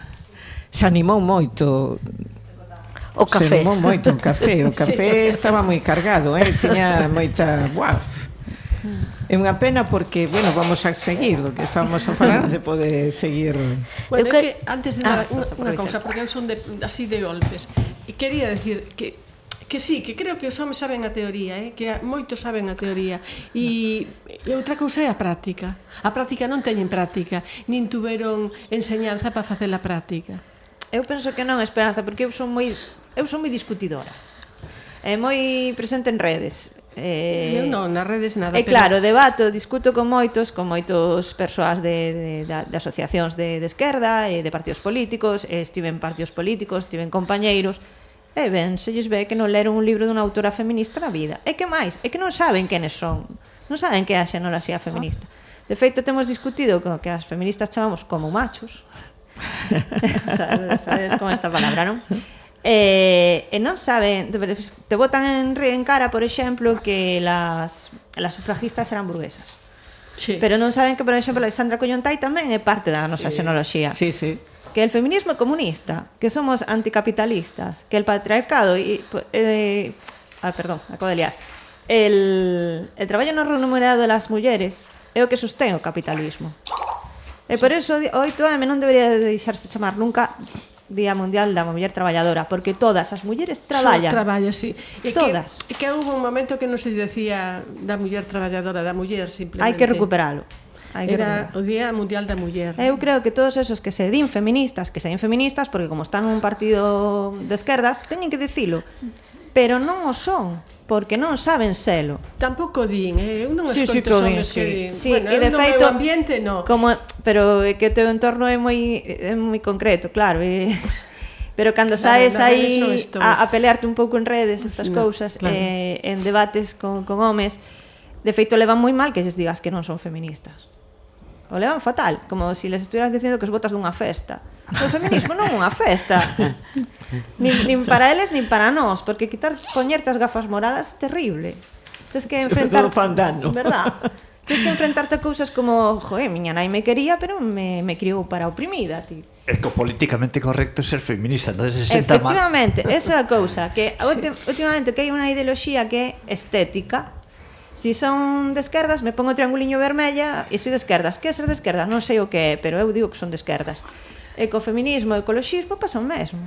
se animou moito o café. Se animou moito o café, o café estaba moi cargado, eh? tiña moita, wow. É unha pena porque, bueno, vamos a seguir do que estábamos a falar, se pode seguir. Bueno, eu que... que antes de ah, nada, ah, unha, unha cousa, porque eu son de, así de golpes. E quería decir que que sí, que creo que os homens saben a teoría, eh? que moito saben a teoría e E outra cousa é a práctica. A práctica non teñen práctica, nin tuveron enseñanza para facer a práctica. Eu penso que non, Esperanza, porque eu son moi eu son moi discutidora. É moi presente en redes. Eh, eu non, nas redes nada. E pero... claro, debato, discuto con moitos, con moitos persoas de, de, de, de asociacións de, de esquerda e de partidos políticos, e estive en partidos políticos, estive en compañeiros, e ben, se lles ve que non leron un libro dunha autora feminista na vida. E que máis? É que non saben quenes son non saben que é a xenoloxía feminista. De feito, temos discutido co que as feministas chamamos como machos. sabes, sabes como esta palabra, non? Eh, e non saben, te botan en, en cara, por exemplo, que las, las sufragistas eran burguesas. Sí. Pero non saben que, por exemplo, Alexandra Collontai tamén é parte da nosa sí. xenoloxía. Sí, sí. Que el feminismo é comunista, que somos anticapitalistas, que el patriarcado... E, eh, ah, perdón, acabo de liar el, el traballo non remunerado das mulleres é o que sostén o capitalismo. E por iso o 8M non debería deixarse chamar nunca Día Mundial da Muller Traballadora, porque todas as mulleres traballan. Só traballa, sí. E todas. Que, e que houve un momento que non se decía da muller traballadora, da muller simplemente. Hai que recuperalo. Hai que Era recuperalo. o Día Mundial da Muller. Eu eh, creo que todos esos que se din feministas, que se din feministas, porque como están nun partido de esquerdas, teñen que dicilo. Pero non o son porque non saben selo. Tampouco din, eh? eu non sí, escoito sí, que sí. que din. Sí, bueno, e de feito, no ambiente no. Como, pero é que o teu entorno é moi é moi concreto, claro, e pero cando saes aí a, a pelearte un pouco en redes estas no, cousas claro. eh, en debates con, con homes de feito levan moi mal que lles digas que non son feministas o levan fatal, como se si les estuvieras dicindo que os botas dunha festa. O feminismo non é unha festa. Nin, nin para eles, nin para nós, porque quitar poñerte as gafas moradas é terrible. Tens que enfrentar... Verdad? Tens que enfrentarte a cousas como, joe, miña nai me quería, pero me, me criou para oprimida, ti. É que políticamente correcto ser feminista, entonces se senta mal. Efectivamente, esa é a cousa, que sí. últimamente que hai unha ideoloxía que é estética, Si son de esquerdas, me pongo o trianguliño vermella e se de esquerdas. Que é ser de esquerdas? Non sei o que é, pero eu digo que son de esquerdas. E co feminismo e co loxismo pasa o mesmo.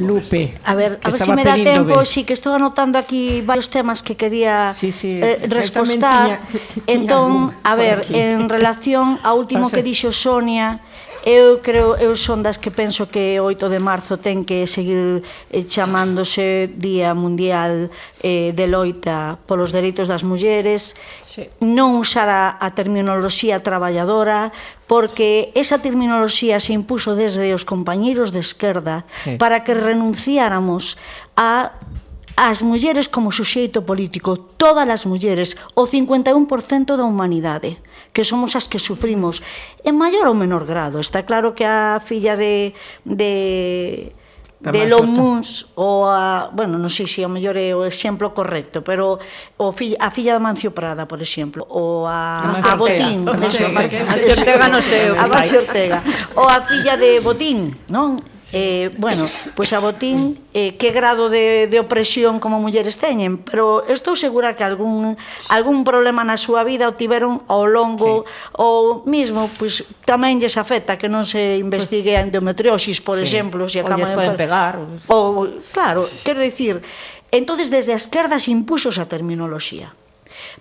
Lupe. A ver, a ver se si me dá tempo, si sí, que estou anotando aquí varios temas que quería sí, sí, eh, respostar. Tiña, tiña entón, a ver, en relación ao último Pase. que dixo Sonia, Eu creo, eu son das que penso que 8 de marzo ten que seguir eh, chamándose Día Mundial eh, de Loita polos Dereitos das Mulleres. Sí. Non usar a, a terminoloxía traballadora, porque esa terminoloxía se impuso desde os compañeiros de esquerda sí. para que renunciáramos a as mulleres como suxeito político, todas as mulleres, o 51% da humanidade que somos as que sufrimos en maior ou menor grado. Está claro que a filla de de de Elon Musk ou a, bueno, non sei se ao mellor é o exemplo correcto, pero o filla, a filla de Mancio Prada, por exemplo, ou a, a, Botín, Ortega. Eso, Ortega, Ortega, Ortega, Ortega, Ortega, ou a filla de Botín, Ortega, Eh, bueno, pois a botín eh, que grado de, de opresión como mulleres teñen, pero estou segura que algún algún problema na súa vida o tiveron ao longo sí. ou mismo pois tamén lles afecta que non se investigue a endometriosis, por sí. exemplo, se si acaban de pegar ou claro, sí. quero dicir, entonces desde a esquerda se impuxo esa terminoloxía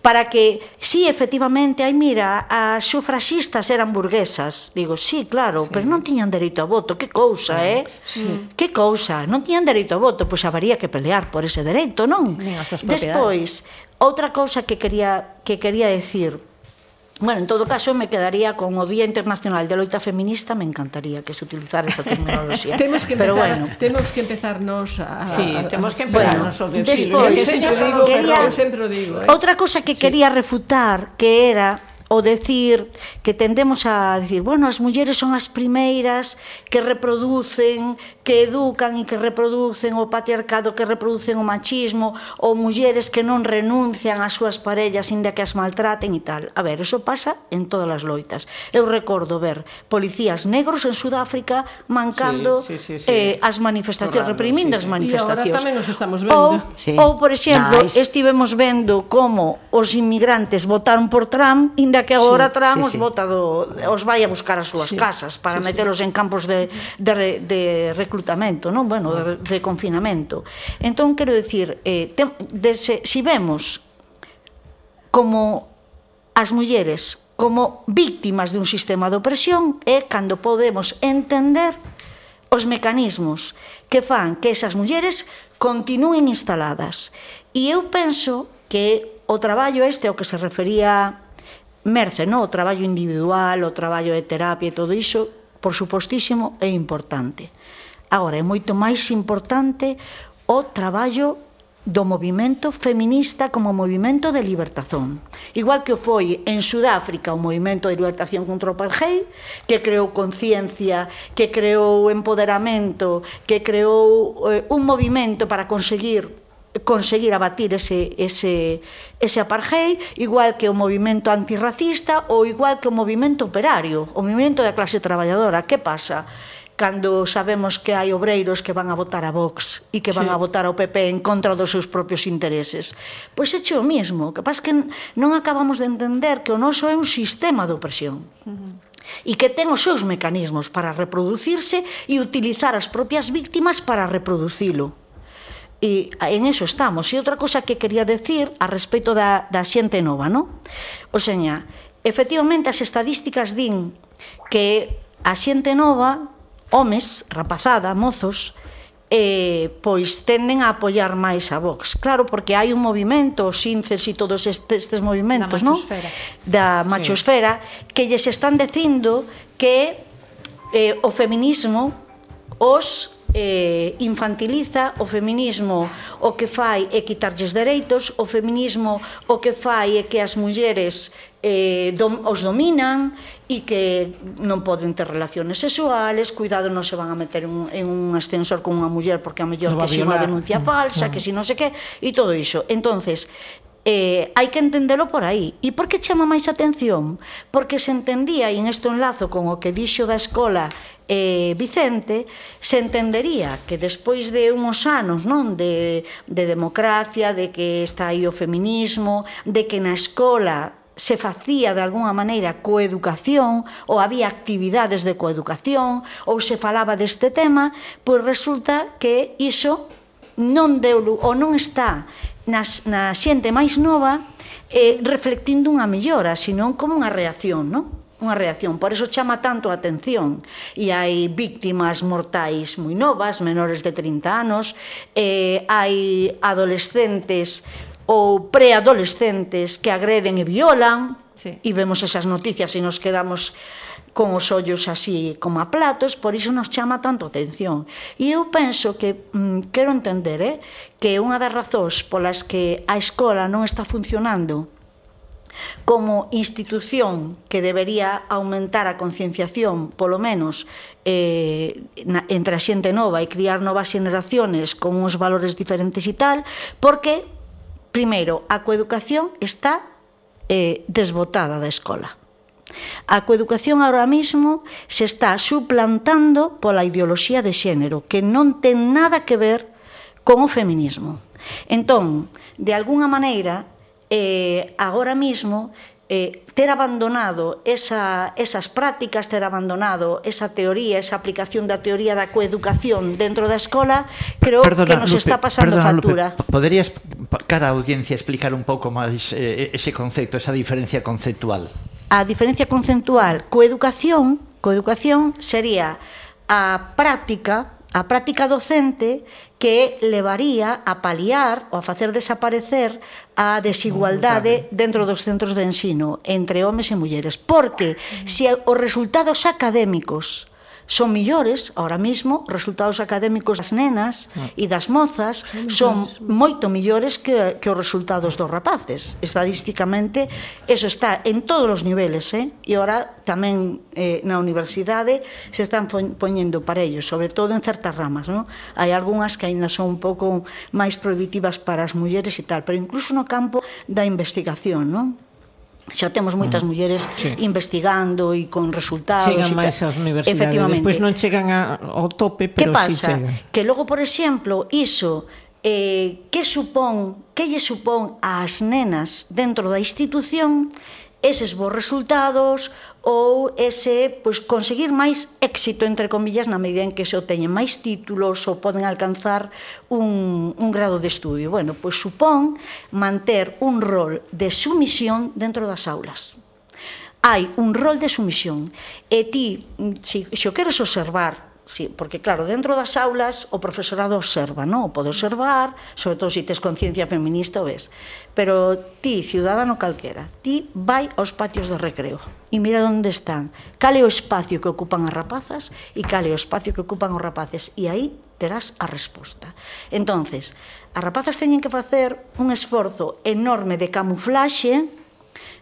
para que, sí, efectivamente, ai, mira, as sufraxistas eran burguesas. Digo, sí, claro, sí. pero non tiñan dereito a voto, que cousa, sí. eh? Sí. Mm. Que cousa, non tiñan dereito a voto, pois habería que pelear por ese dereito, non? Despois, outra cousa que quería que quería decir, Bueno, en todo caso, me quedaría con o Día Internacional de Loita Feminista, me encantaría que se utilizara esa terminoloxía. temos que empezar, pero bueno. temos que empezarnos a, Sí, a, a, temos que empezarnos bueno, o despois, sí, digo, quería, pero sempre digo, eh. Outra cosa que sí. quería refutar que era o decir que tendemos a decir, bueno, as mulleres son as primeiras que reproducen, que educan e que reproducen o patriarcado, que reproducen o machismo, ou mulleres que non renuncian ás súas parellas inda que as maltraten e tal. A ver, eso pasa en todas as loitas. Eu recordo ver policías negros en Sudáfrica mancando sí, sí, sí, sí. eh, as manifestacións, Corrando, reprimindo sí, sí. as manifestacións. E agora tamén nos estamos vendo. Ou, sí. ou por exemplo, nice. estivemos vendo como os inmigrantes votaron por Trump inda aínda que agora sí, traen sí, os bota do, os vai a buscar as súas sí, casas para sí, metelos sí. en campos de, de, re, de reclutamento, non? Bueno, de, de confinamento. Entón, quero dicir, eh, te, dese, si vemos como as mulleres como víctimas dun sistema de opresión é cando podemos entender os mecanismos que fan que esas mulleres continúen instaladas. E eu penso que o traballo este ao que se refería merce no? o traballo individual, o traballo de terapia e todo iso, por supostísimo, é importante. Agora, é moito máis importante o traballo do movimento feminista como movimento de libertazón. Igual que foi en Sudáfrica o movimento de libertación contra o apartheid, que creou conciencia, que creou empoderamento, que creou eh, un movimento para conseguir conseguir abatir ese, ese, ese apartheid, igual que o movimento antirracista ou igual que o movimento operario, o movimento da clase traballadora. Que pasa? cando sabemos que hai obreiros que van a votar a Vox e que van sí. a votar ao PP en contra dos seus propios intereses. Pois é o mismo, que pasa que non acabamos de entender que o noso é un sistema de opresión. Uh -huh e que ten os seus mecanismos para reproducirse e utilizar as propias víctimas para reproducilo. E en eso estamos. E outra cosa que quería decir a respecto da, da xente nova, non? O seña, efectivamente as estadísticas din que a xente nova, homes, rapazada, mozos, eh, pois tenden a apoiar máis a Vox. Claro, porque hai un movimento, os inces e todos estes, estes movimentos, non? Da machosfera, sí. que lles están dicindo que eh, o feminismo os eh, infantiliza o feminismo o que fai é quitarlles dereitos o feminismo o que fai é que as mulleres eh, dom, os dominan e que non poden ter relaciones sexuales, cuidado non se van a meter un, en un ascensor con unha muller porque a mellor no que si unha denuncia mm, falsa, no. que si non sei que, e todo iso. Entonces, eh, hai que entendelo por aí. E por que chama máis atención? Porque se entendía, e en isto enlazo con o que dixo da escola eh, Vicente, se entendería que despois de uns anos non de, de democracia, de que está aí o feminismo, de que na escola se facía de alguna maneira coeducación ou había actividades de coeducación ou se falaba deste tema, pois resulta que iso non deu ou non está nas, na xente máis nova eh, reflectindo unha mellora, senón como unha reacción, non? unha reacción, por eso chama tanto a atención e hai víctimas mortais moi novas, menores de 30 anos eh, hai adolescentes ou preadolescentes que agreden e violan sí. e vemos esas noticias e nos quedamos con os ollos así como a platos, por iso nos chama tanto atención. E eu penso que, mm, quero entender, eh, que unha das razóns polas que a escola non está funcionando como institución que debería aumentar a concienciación, polo menos, eh, na, entre a xente nova e criar novas generaciones con uns valores diferentes e tal, porque, primeiro, a coeducación está eh, desbotada da escola. A coeducación ahora mismo se está suplantando pola ideoloxía de xénero, que non ten nada que ver con o feminismo. Entón, de algunha maneira, eh, agora mismo, eh, ter abandonado esa, esas prácticas, ter abandonado esa teoría, esa aplicación da teoría da coeducación dentro da escola, creo perdona, que nos Lupe, está pasando perdona, factura. Lupe, poderías, cara a audiencia, explicar un pouco máis eh, ese concepto, esa diferencia conceptual? a diferencia educación, coeducación, coeducación sería a práctica, a práctica docente que levaría a paliar ou a facer desaparecer a desigualdade dentro dos centros de ensino entre homes e mulleres, porque se os resultados académicos son millores ahora mismo, resultados académicos das nenas mm. e das mozas son moito millores que, que os resultados dos rapaces. Estadísticamente, eso está en todos os niveles, eh? e ahora tamén eh, na universidade se están poñendo parellos, sobre todo en certas ramas. No? Hai algunhas que ainda son un pouco máis prohibitivas para as mulleres e tal, pero incluso no campo da investigación. Non? xa temos moitas mm. mulleres sí. investigando e con resultados chegan máis ás universidades despois non chegan a, ao tope pero que pasa? Sí chegan que logo por exemplo iso eh, que supón que lle supón ás nenas dentro da institución eses bons resultados ou ese pois, conseguir máis éxito, entre comillas, na medida en que se obteñen máis títulos ou poden alcanzar un, un grado de estudio. Bueno, pois supón manter un rol de sumisión dentro das aulas hai un rol de sumisión e ti, se, se o queres observar sí, porque claro, dentro das aulas o profesorado observa, non? O pode observar, sobre todo se si tes conciencia feminista, o ves. Pero ti, ciudadano calquera, ti vai aos patios de recreo e mira onde están, cal é o espacio que ocupan as rapazas e cal é o espacio que ocupan os rapaces e aí terás a resposta. Entonces, as rapazas teñen que facer un esforzo enorme de camuflaxe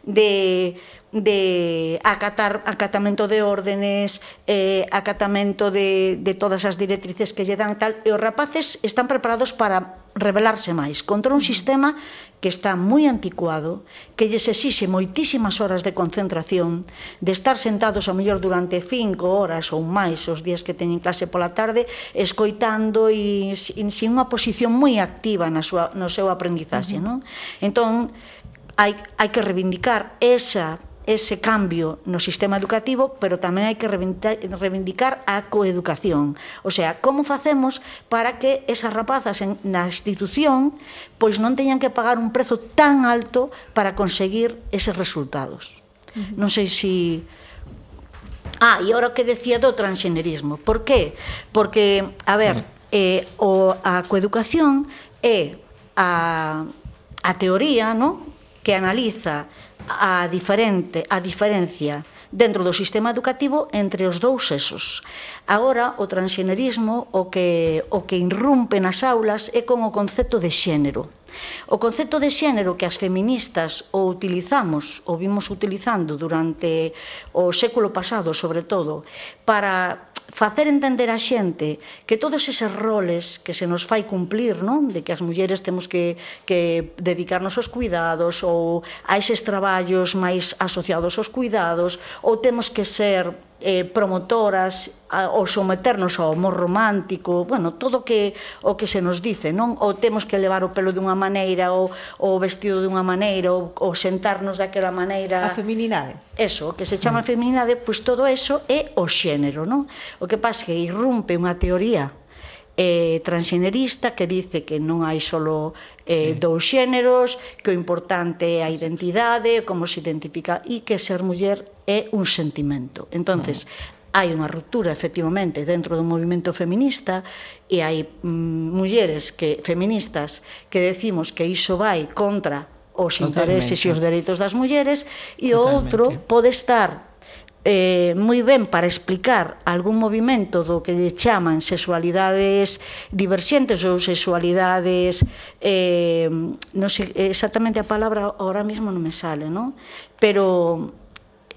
de de acatar, acatamento de órdenes, eh, acatamento de, de todas as directrices que lle dan tal, e os rapaces están preparados para rebelarse máis contra un sistema que está moi anticuado, que lles exixe moitísimas horas de concentración, de estar sentados ao mellor durante cinco horas ou máis os días que teñen clase pola tarde, escoitando e sin unha posición moi activa na súa, no seu aprendizaxe. Uh -huh. non? Entón, hai, hai que reivindicar esa ese cambio no sistema educativo, pero tamén hai que reivindicar a coeducación. O sea, como facemos para que esas rapazas en, na institución pois non teñan que pagar un prezo tan alto para conseguir eses resultados. Uh -huh. Non sei se... Si... Ah, e ora que decía do transxenerismo. Por qué? Porque, a ver, eh, o, a coeducación é a, a teoría, no? que analiza a diferente, a diferencia dentro do sistema educativo entre os dous sexos. Agora, o transxenerismo o que, o que irrumpe nas aulas é con o concepto de xénero. O concepto de xénero que as feministas o utilizamos, o vimos utilizando durante o século pasado, sobre todo, para facer entender a xente que todos eses roles que se nos fai cumplir, non? De que as mulleres temos que, que dedicarnos aos cuidados ou a eses traballos máis asociados aos cuidados ou temos que ser eh, promotoras, a, o someternos ao amor romántico, bueno, todo que o que se nos dice, non? O temos que levar o pelo dunha maneira, o, o vestido dunha maneira, o, ou sentarnos daquela maneira. A feminidade. Eso, que se chama mm. feminidade, pois todo eso é o xénero, non? O que pasa que irrumpe unha teoría eh, transxenerista que dice que non hai solo eh, sí. dous xéneros, que o importante é a identidade, como se identifica, e que ser muller é un sentimento. Entonces, hai unha ruptura efectivamente dentro do movimento feminista e hai mm, mulleres que feministas que decimos que iso vai contra os intereses e os dereitos das mulleres e o outro pode estar eh, moi ben para explicar algún movimento do que lle chaman sexualidades diverxentes ou sexualidades eh, non sei exactamente a palabra ahora mesmo non me sale non? pero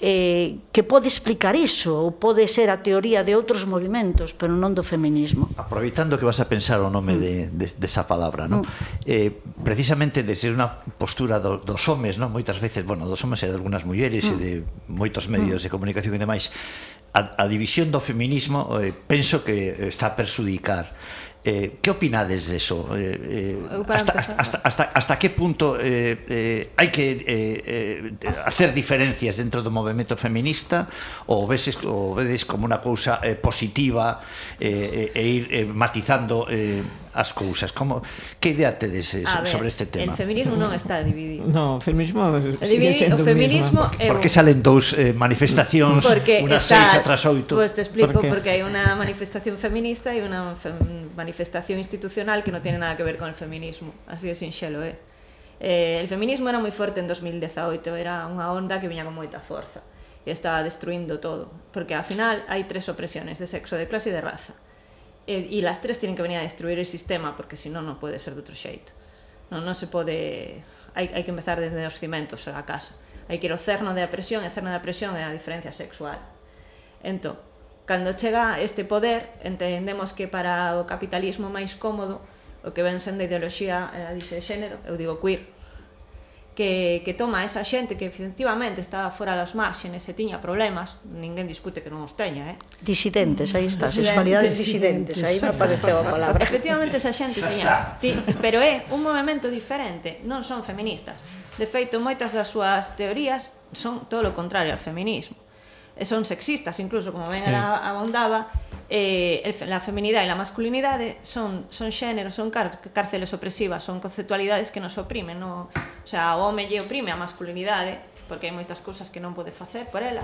eh, que pode explicar iso ou pode ser a teoría de outros movimentos pero non do feminismo Aproveitando que vas a pensar o nome mm. de, de, de esa palabra ¿no? Mm. Eh, precisamente de ser unha postura do, dos homes ¿no? moitas veces, bueno, dos homes e de algunas mulleres mm. e de moitos medios mm. de comunicación e demais a, a división do feminismo eh, penso que está a persudicar Eh, que opinades deso? Eh, eh, hasta, hasta, hasta, hasta, hasta que punto eh, eh, hai que eh, eh, hacer diferencias dentro do movimento feminista ou vedes, ou vedes como unha cousa eh, positiva eh, e, e ir eh, matizando eh, as cousas. Como que idea tedes eh, sobre este tema? El feminismo non está dividido. No, o feminismo sigue sendo o feminismo é. Por que salen dous eh, manifestacións unha seis atrás oito? Pues te explico porque, porque hai unha manifestación feminista e unha fe manifestación institucional que non tiene nada que ver con el feminismo. Así de sinxelo, eh. Eh, el feminismo era moi forte en 2018, era unha onda que viña con moita forza e estaba destruindo todo, porque ao final hai tres opresiones de sexo, de clase e de raza. Eh, e, e las tres tienen que venir a destruir el sistema porque si non, non pode ser de outro xeito non, non se pode hai, hai que empezar desde os cimentos a casa. Hai que ir ao cerno da presión e o cerno da presión é a diferencia sexual. Entón, cando chega este poder entendemos que para o capitalismo máis cómodo o que ven sendo ideoloxía eh, dixe de xénero, eu digo queer que, que toma esa xente que efectivamente estaba fora das márgenes e tiña problemas, ninguén discute que non os teña, eh? Disidentes, aí está, sexualidades disidentes, aí me apareceu a palabra. Efectivamente esa xente tiña, ti, pero é un movimento diferente, non son feministas. De feito, moitas das súas teorías son todo o contrario ao feminismo e son sexistas incluso, como ben sí. abondaba, eh, el, la feminidade e la masculinidade son, son xéneros, son car cárceles opresivas, son conceptualidades que nos oprimen, no, o sea, o home lle oprime a masculinidade, porque hai moitas cousas que non pode facer por ela,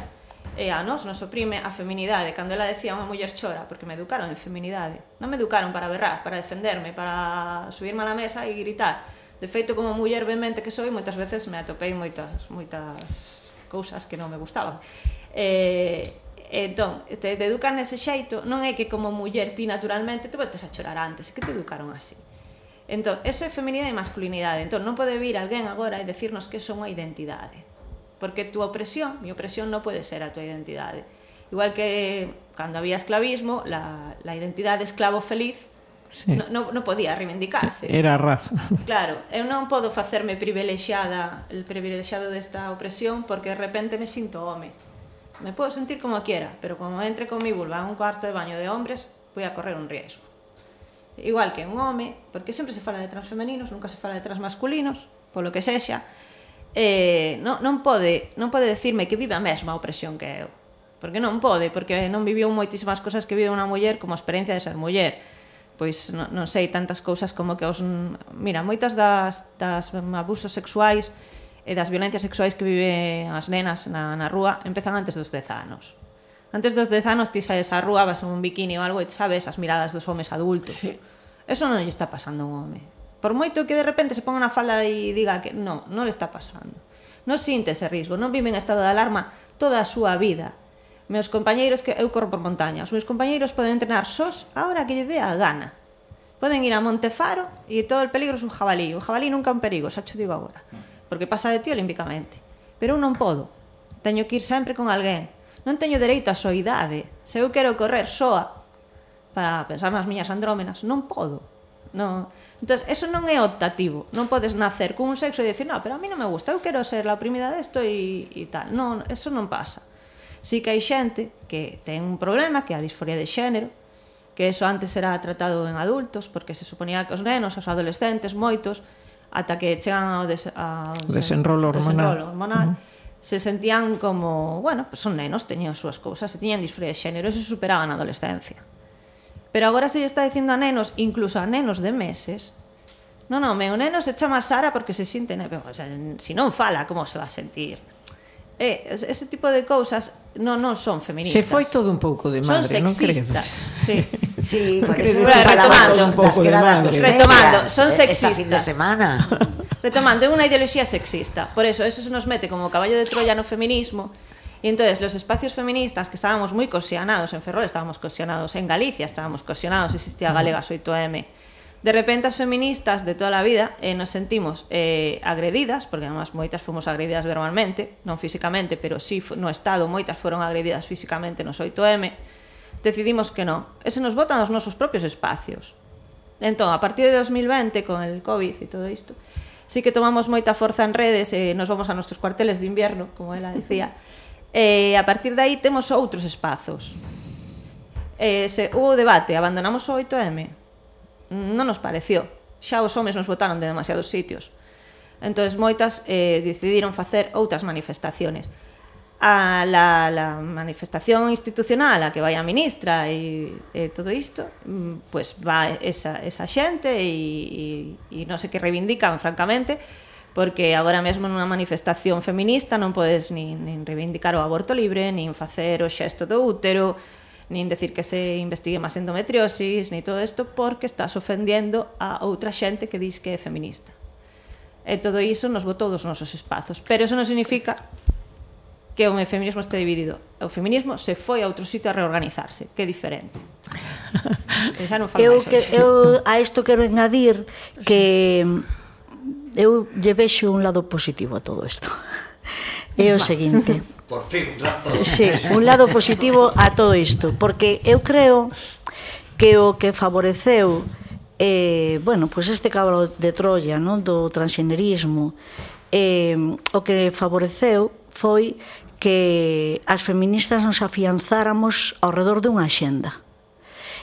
e a nos nos oprime a feminidade. Cando ela decía unha muller chora, porque me educaron en feminidade. Non me educaron para berrar, para defenderme, para subirme a la mesa e gritar. De feito, como muller vemente que sou, moitas veces me atopei moitas, moitas cousas que non me gustaban eh, entón, te, te educan nese xeito non é que como muller ti naturalmente te botes a chorar antes, é que te educaron así entón, eso é feminidade e masculinidade entón, non pode vir alguén agora e decirnos que son unha identidade porque tu opresión, mi opresión non pode ser a tua identidade igual que cando había esclavismo la, la identidade esclavo feliz sí. non no, no podía reivindicarse. Era a raza. Claro, eu non podo facerme privilexiada, el privilexiado desta opresión porque de repente me sinto home. Me puedo sentir como quiera, pero como entre con mi vulva en un cuarto de baño de hombres, voy a correr un riesgo. Igual que un home, porque sempre se fala de transfemeninos, nunca se fala de transmasculinos, polo que sexa, eh, non, non, pode, non pode decirme que vive a mesma opresión que eu. Porque non pode, porque non viviu moitísimas cousas que vive unha muller como a experiencia de ser muller pois non, non sei tantas cousas como que os mira, moitas das das abusos sexuais e das violencias sexuais que vive as nenas na, na rúa empezan antes dos 10 anos. Antes dos 10 anos ti saes á rúa, vas en un bikini ou algo e sabes as miradas dos homes adultos. Sí. Eso non lle está pasando a un home. Por moito que de repente se ponga na falda e diga que non, non le está pasando. Non sinte ese risco, non vive en estado de alarma toda a súa vida. Meus compañeiros que eu corro por montaña, os meus compañeiros poden entrenar sós a hora que lle dé a gana. Poden ir a Montefaro e todo o peligro é un jabalí. O jabalí nunca é un perigo, xa cho digo agora. Mm porque pasa de ti olímpicamente. Pero eu non podo. Teño que ir sempre con alguén. Non teño dereito á soidade. Se eu quero correr soa para pensar nas miñas andrómenas, non podo. Non. Entón, eso non é optativo. Non podes nacer con un sexo e dicir, no, pero a mí non me gusta, eu quero ser la oprimida desto e, e tal. Non, eso non pasa. Si que hai xente que ten un problema, que é a disforia de xénero, que eso antes era tratado en adultos, porque se suponía que os nenos, os adolescentes, moitos, ata que chegan ao, des, ao desenrolo hormonal, desenrolo hormonal uh -huh. se sentían como, bueno, pues son nenos, teñen as súas cousas, se tiñan disfré de xénero, eso se superaba na adolescencia. Pero agora se lle está dicindo a nenos, incluso a nenos de meses, non, non, meu neno se chama Sara porque se sinte, ne... o sea, si non fala, como se va a sentir? Eh, ese tipo de cousas non, non son feministas. Se foi todo un pouco de madre, non credes? Son sexistas, sí. Sí, por eso retomando, un pouco de madre. Retomando, ¿eh? son sexistas. Esta fin de semana. Retomando, é unha ideoloxía sexista. Por eso, eso se nos mete como caballo de Troya no feminismo. Y entonces los espacios feministas que estábamos muy cosionados en Ferrol, estábamos cosionados en Galicia, estábamos cosionados, existía Galega 8M. De repente as feministas de toda a vida eh, nos sentimos eh, agredidas, porque además moitas fomos agredidas verbalmente, non físicamente, pero sí no Estado moitas foron agredidas físicamente nos 8M, decidimos que non. E se nos botan os nosos propios espacios. Entón, a partir de 2020, con el COVID e todo isto, sí que tomamos moita forza en redes e nos vamos a nosos cuarteles de invierno, como ela decía, e a partir de aí temos outros espazos. E se hubo debate, abandonamos o 8M, non nos pareció. Xa os homes nos votaron de demasiados sitios. Entón, moitas eh, decidiron facer outras manifestaciones a la, la manifestación institucional a que vai a ministra e, e todo isto, pois pues va esa, esa xente e, e, e non sei que reivindican, francamente, porque agora mesmo nunha manifestación feminista non podes nin, nin reivindicar o aborto libre, nin facer o xesto do útero, nin decir que se investigue máis endometriosis, ni todo isto, porque estás ofendiendo a outra xente que dis que é feminista. E todo iso nos botou dos nosos espazos. Pero eso non significa que o feminismo este dividido. O feminismo se foi a outro sitio a reorganizarse, que é diferente. Esa non eu, que, eu a isto quero engadir que eu lle vexo un lado positivo a todo isto. É o seguinte. Por fin, un sí, un lado positivo a todo isto, porque eu creo que o que favoreceu eh, bueno, pois pues este cabalo de Troya, non, do transgenerismo, eh, o que favoreceu foi que as feministas nos afianzáramos ao redor dunha xenda.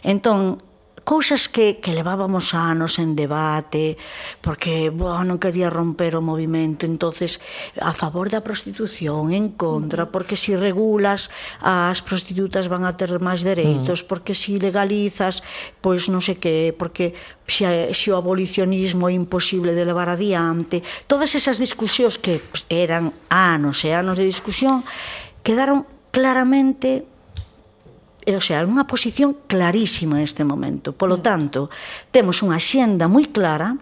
Entón, cousas que, que levábamos anos en debate, porque boa, non quería romper o movimento, entonces a favor da prostitución, en contra, porque si regulas as prostitutas van a ter máis dereitos, mm. porque si legalizas, pois non sei que, porque se, se o abolicionismo é imposible de levar adiante, todas esas discusións que eran anos e anos de discusión, quedaron claramente e, o sea, unha posición clarísima neste momento. Polo tanto, temos unha xenda moi clara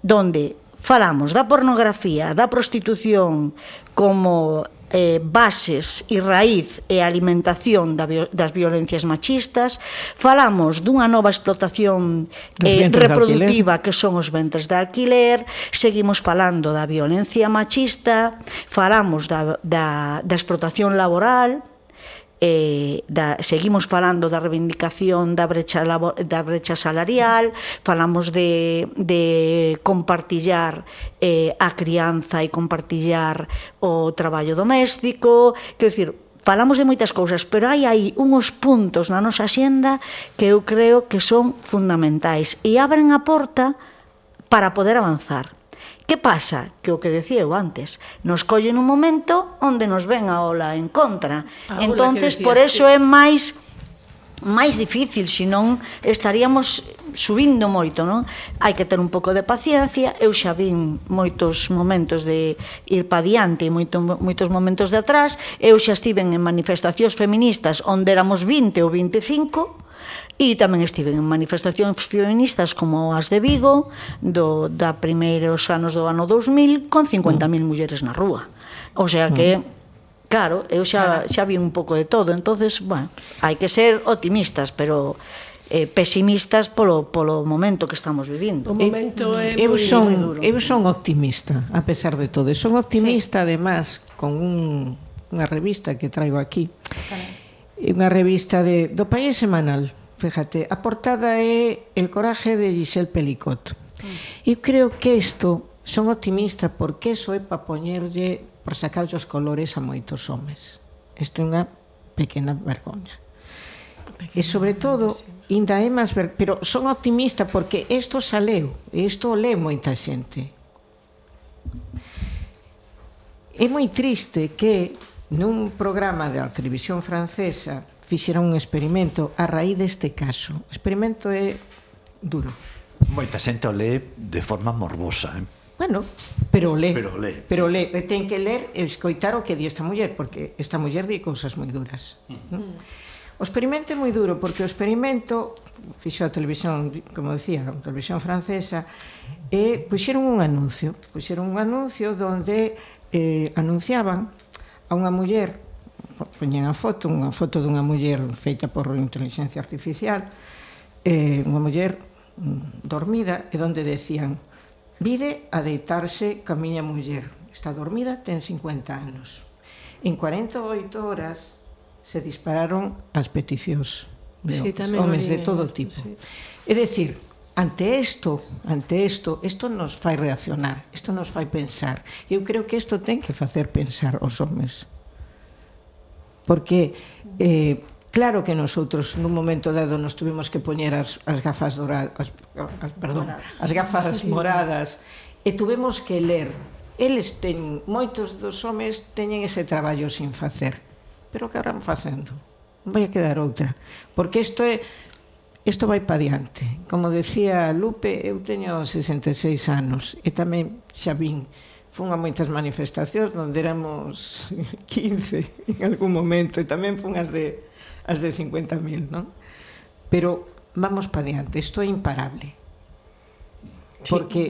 donde falamos da pornografía, da prostitución como eh, bases e raíz e alimentación da, das violencias machistas, falamos dunha nova explotación eh, reproductiva que son os ventres de alquiler, seguimos falando da violencia machista, falamos da, da, da explotación laboral, eh, da, seguimos falando da reivindicación da brecha, labor, da brecha salarial, falamos de, de compartillar eh, a crianza e compartillar o traballo doméstico, quero dicir falamos de moitas cousas, pero hai aí uns puntos na nosa xenda que eu creo que son fundamentais e abren a porta para poder avanzar. Que pasa? Que o que decía eu antes, nos colle un momento onde nos ven a ola en contra. A Entonces, por eso é máis máis difícil, senón estaríamos subindo moito, non? Hai que ter un pouco de paciencia. Eu xa vin moitos momentos de ir pa diante e moito, moitos momentos de atrás. Eu xa estiven en manifestacións feministas onde éramos 20 ou 25 E tamén estiven en manifestacións feministas como as de Vigo, do, da primeiros anos do ano 2000, con 50.000 mulleres na rúa. O sea que, mm. claro, eu xa, xa vi un pouco de todo, entonces, bueno, hai que ser optimistas, pero eh, pesimistas polo polo momento que estamos vivindo. O momento é eu son duro. eu son optimista a pesar de todo. Son optimista sí. además con un, unha revista que traigo aquí. Unha revista de do País Semanal fíjate, a portada é El coraje de Giselle Pelicot. Mm. E creo que isto, son optimista porque iso é para poñerlle, para sacar os colores a moitos homes. Isto é unha pequena vergoña. Pequena e sobre todo, ainda é máis ver... Pero son optimista porque isto xa leu, isto leu moita xente. É moi triste que nun programa da televisión francesa fixeron un experimento a raíz deste caso. O experimento é duro. Moita xente o lee de forma morbosa, eh? Bueno, pero lé. Pero lé. Pero lé. Ten que ler e escoitar o que di esta muller, porque esta muller di cousas moi duras. ¿no? O experimento é moi duro, porque o experimento fixo a televisión, como decía, a televisión francesa, e puxeron un anuncio. Puxeron un anuncio donde eh, anunciaban a unha muller poñen a foto, unha foto dunha muller feita por inteligencia artificial, eh, unha muller mm, dormida, e donde decían vide a deitarse ca miña muller, está dormida, ten 50 anos. En 48 horas se dispararon as peticións de sí, homens de todo tipo. Sí. É dicir, ante isto, ante isto, isto nos fai reaccionar, isto nos fai pensar. Eu creo que isto ten que facer pensar os homens porque eh, Claro que nosotros nun momento dado nos tuvimos que poñer as, as gafas doradas, as, as, perdón, as gafas moradas e tuvemos que ler. Eles ten, moitos dos homes teñen ese traballo sin facer. Pero que acabarán facendo? Non vai a quedar outra. Porque isto é isto vai pa diante. Como decía Lupe, eu teño 66 anos e tamén xa vin fun a moitas manifestacións onde éramos 15 en algún momento e tamén fun as de as de 50.000, non? Pero vamos pa diante, isto é imparable. Sí. Porque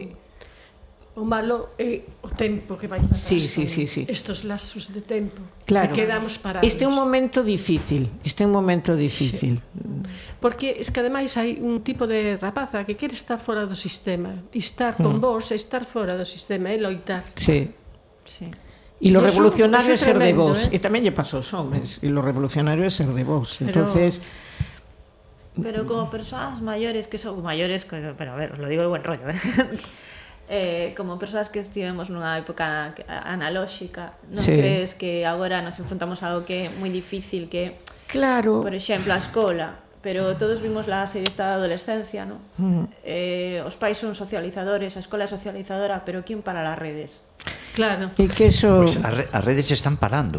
o malo é o tempo que vai pasar. Sí, sí, sí, sí. Estos lazos de tempo claro. que quedamos parados. Este é un momento difícil, este é un momento difícil. Sí. Porque es que ademais hai un tipo de rapaza que quere estar fora do sistema, estar con mm. vos, estar fora do sistema e loitar. Sí. Sí. E lo eso, revolucionario é ser de vos. Eh? E tamén lle pasou aos homens. E lo revolucionario é ser de vos. Pero... Entonces, Pero como persoas maiores que son maiores, pero a ver, os lo digo de buen rollo, ¿eh? eh, como persoas que estivemos nunha época analóxica, non sí. crees que agora nos enfrontamos a algo que é moi difícil que Claro. Por exemplo, a escola, pero todos vimos la serie esta da adolescencia, ¿no? Mm. Eh, os pais son socializadores, a escola é socializadora, pero quen para las redes? Claro. E que eso... Pues as, re, as redes están parando.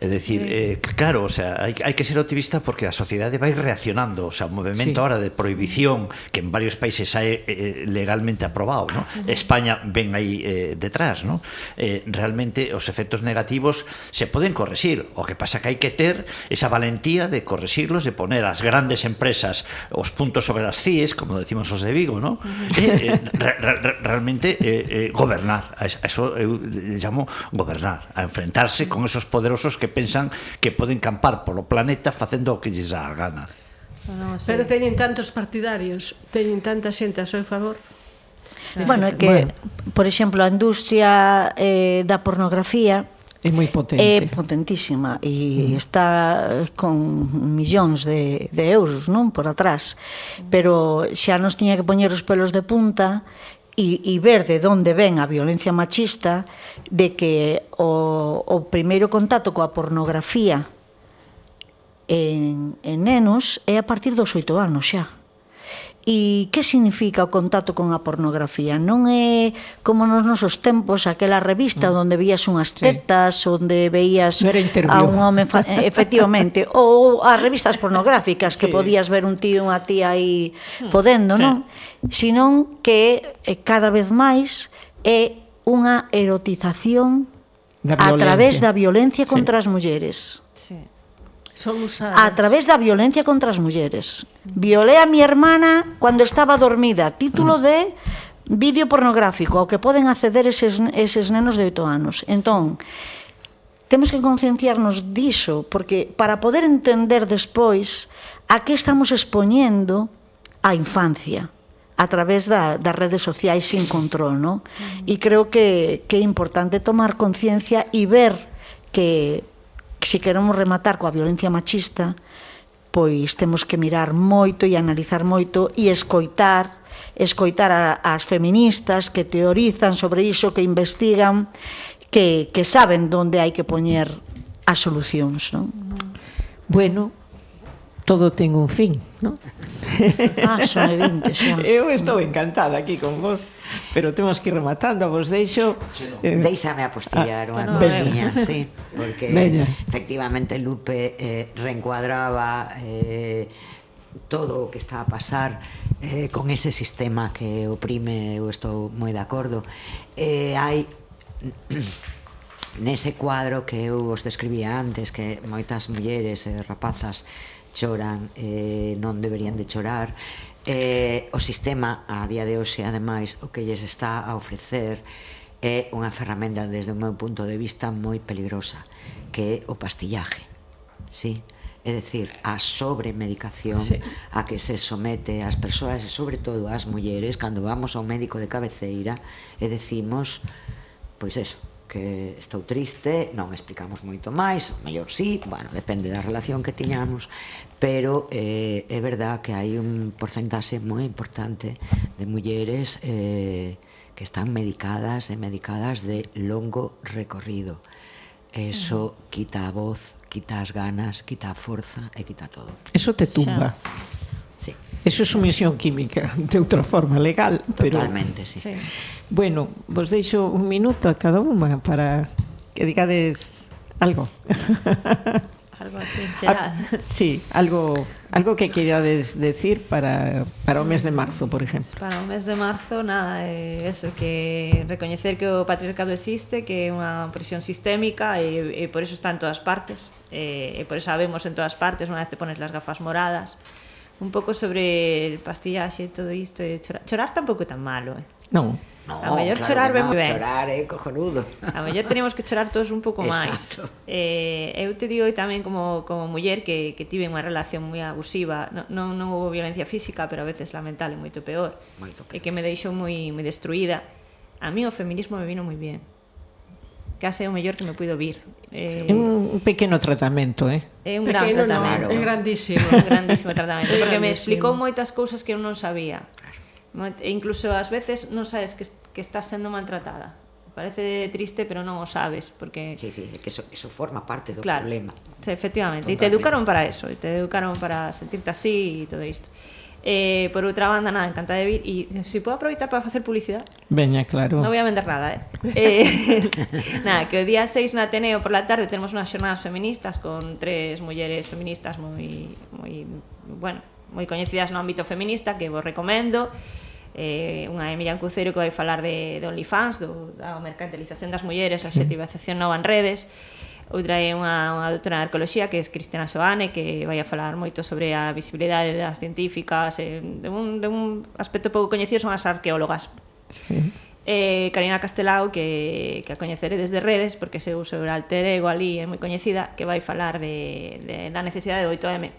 É dicir, eh, claro, o sea, hai, hai que ser optimista porque a sociedade vai reaccionando, o sea, o movimento sí. ahora de prohibición que en varios países hai eh, legalmente aprobado, ¿no? España ven aí eh, detrás, ¿no? Eh, realmente os efectos negativos se poden corresir, o que pasa que hai que ter esa valentía de corresirlos, de poner as grandes empresas os puntos sobre as CIES, como decimos os de Vigo, ¿no? Eh, eh, re, re, realmente eh, eh, gobernar, eso eu le llamo gobernar, a enfrentarse con esos poderosos que pensan que poden campar polo planeta facendo o que lles dá a gana. No, sí. Pero teñen tantos partidarios, teñen tanta xente a seu favor. Bueno, é que, bueno. por exemplo, a industria eh, da pornografía É moi potente. É potentísima e mm. está con millóns de, de euros, non? Por atrás. Pero xa nos tiña que poñer os pelos de punta e, e ver de onde ven a violencia machista de que o, o primeiro contacto coa pornografía en, en nenos é a partir dos oito anos xa. E que significa o contacto con a pornografía? Non é como nos nosos tempos aquela revista mm. onde veías unhas tetas, sí. onde veías a un home fa... efectivamente, ou as revistas pornográficas que sí. podías ver un tío e unha tía aí podendo, sí. non? Sinón que eh, cada vez máis é unha erotización a través da violencia contra sí. as mulleres. Son usadas. A través da violencia contra as mulleres. Violé a mi hermana cuando estaba dormida. Título de vídeo pornográfico ao que poden acceder eses, eses nenos de 8 anos. Entón, temos que concienciarnos diso, porque para poder entender despois a que estamos expoñendo a infancia a través da, das redes sociais sin control, non? Mm. E creo que, que é importante tomar conciencia e ver que se queremos rematar coa violencia machista, pois temos que mirar moito e analizar moito e escoitar escoitar a, as feministas que teorizan sobre iso, que investigan, que, que saben onde hai que poñer as solucións. Non? Bueno, todo ten un fin, non? Ah, son 20 xa. Eu estou encantada aquí con vos, pero temos que ir rematando, vos deixo... Eh... Deixame apostillar ah, unha no, cousinha, sí, porque Veña. efectivamente Lupe eh, reencuadraba eh, todo o que está a pasar eh, con ese sistema que oprime, eu estou moi de acordo. Eh, hai nese cuadro que eu vos describía antes que moitas mulleres e rapazas choran, eh, non deberían de chorar. Eh, o sistema a día de hoxe, ademais, o que lles está a ofrecer é unha ferramenta desde o meu punto de vista moi peligrosa, que é o pastillaje. Sí? É dicir, a sobremedicación sí. a que se somete as persoas e sobre todo as mulleres cando vamos ao médico de cabeceira e decimos pois eso, que estou triste, non explicamos moito máis, o mellor sí, bueno, depende da relación que tiñamos, pero eh, é verdad que hai un porcentaxe moi importante de mulleres eh, que están medicadas e medicadas de longo recorrido. Eso quita a voz, quita as ganas, quita a forza e quita todo. Eso te tumba. Xa. Eso é sumisión química, de outra forma legal. Pero... Totalmente, sí. sí. Bueno, vos deixo un minuto a cada unha para que digades algo. algo así ah, en xeral. Sí, algo algo que queirades decir para para o mes de marzo, por exemplo. Para o mes de marzo, nada, eh, eso que recoñecer que o patriarcado existe, que é unha presión sistémica e, e por eso está en todas partes. Eh, e por eso sabemos en todas partes, unha vez te pones las gafas moradas, un pouco sobre el pastillaxe e todo isto e chorar, chorar tampouco é tan malo, eh. Non. No, a mellor claro chorar ben no. ben. Chorar é eh, cojonudo. A mellor tenemos que chorar todos un pouco máis. Eh, eu te digo tamén como, como muller que, que tive unha relación moi abusiva, non, non, non houve violencia física, pero a veces la mental é moito peor. Moito peor. E que me deixou moi, moi destruída. A mí o feminismo me vino moi bien case é o mellor que me puido vir. É eh, un pequeno tratamento, eh? É un pequeno, gran tratamento. No, é grandísimo. Un grandísimo tratamento, porque grandísimo. me explicou moitas cousas que eu non sabía. E incluso ás veces non sabes que, que estás sendo maltratada. Parece triste, pero non o sabes, porque... Sí, sí, que eso, eso forma parte do claro, problema. Sí, efectivamente, e te educaron para eso, e te educaron para sentirte así e todo isto. Eh, por outra banda, nada, encantada de vir E se si podo aproveitar para facer publicidade Veña, claro. Non vou a vender nada, eh, eh Nada, que o día 6 no Ateneo por la tarde Tenemos unhas xornadas feministas Con tres mulleres feministas moi, moi, bueno, moi coñecidas no ámbito feminista Que vos recomendo eh, unha é Miriam Cucero que vai falar de, de OnlyFans, do, da mercantilización das mulleres, a sí. nova en redes, Outra é unha, unha doutora en arqueoloxía que é Cristina Soane, que vai a falar moito sobre a visibilidade das científicas, e, de, un, de un aspecto pouco coñecido son as arqueólogas. Sí. Eh, Karina Castelao, que, que a coñecere desde redes, porque se usa o alter ego ali é moi coñecida, que vai falar de, de, da necesidade do 8M.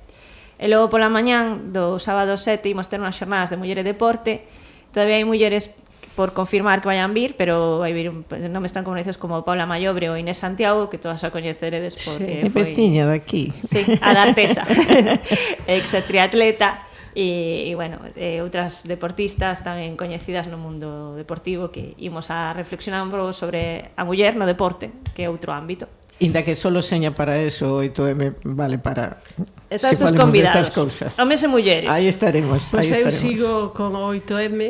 E logo pola mañán do sábado 7 imos ter unhas xornadas de muller e deporte, todavía hai mulleres por confirmar que vayan vir, pero vai vir un, non me están coñecidos como Paula Mayobre ou Inés Santiago, que todas a coñeceredes porque sí, foi... veciña daqui. Sí, a da Artesa, ex triatleta e, e bueno, e outras deportistas tamén coñecidas no mundo deportivo que imos a reflexionar sobre a muller no deporte, que é outro ámbito. Inda que solo seña para eso 8M vale para Estás si tus convidados. Estas cousas. Homes e mulleres. Aí estaremos, pues aí estaremos. eu sigo con 8M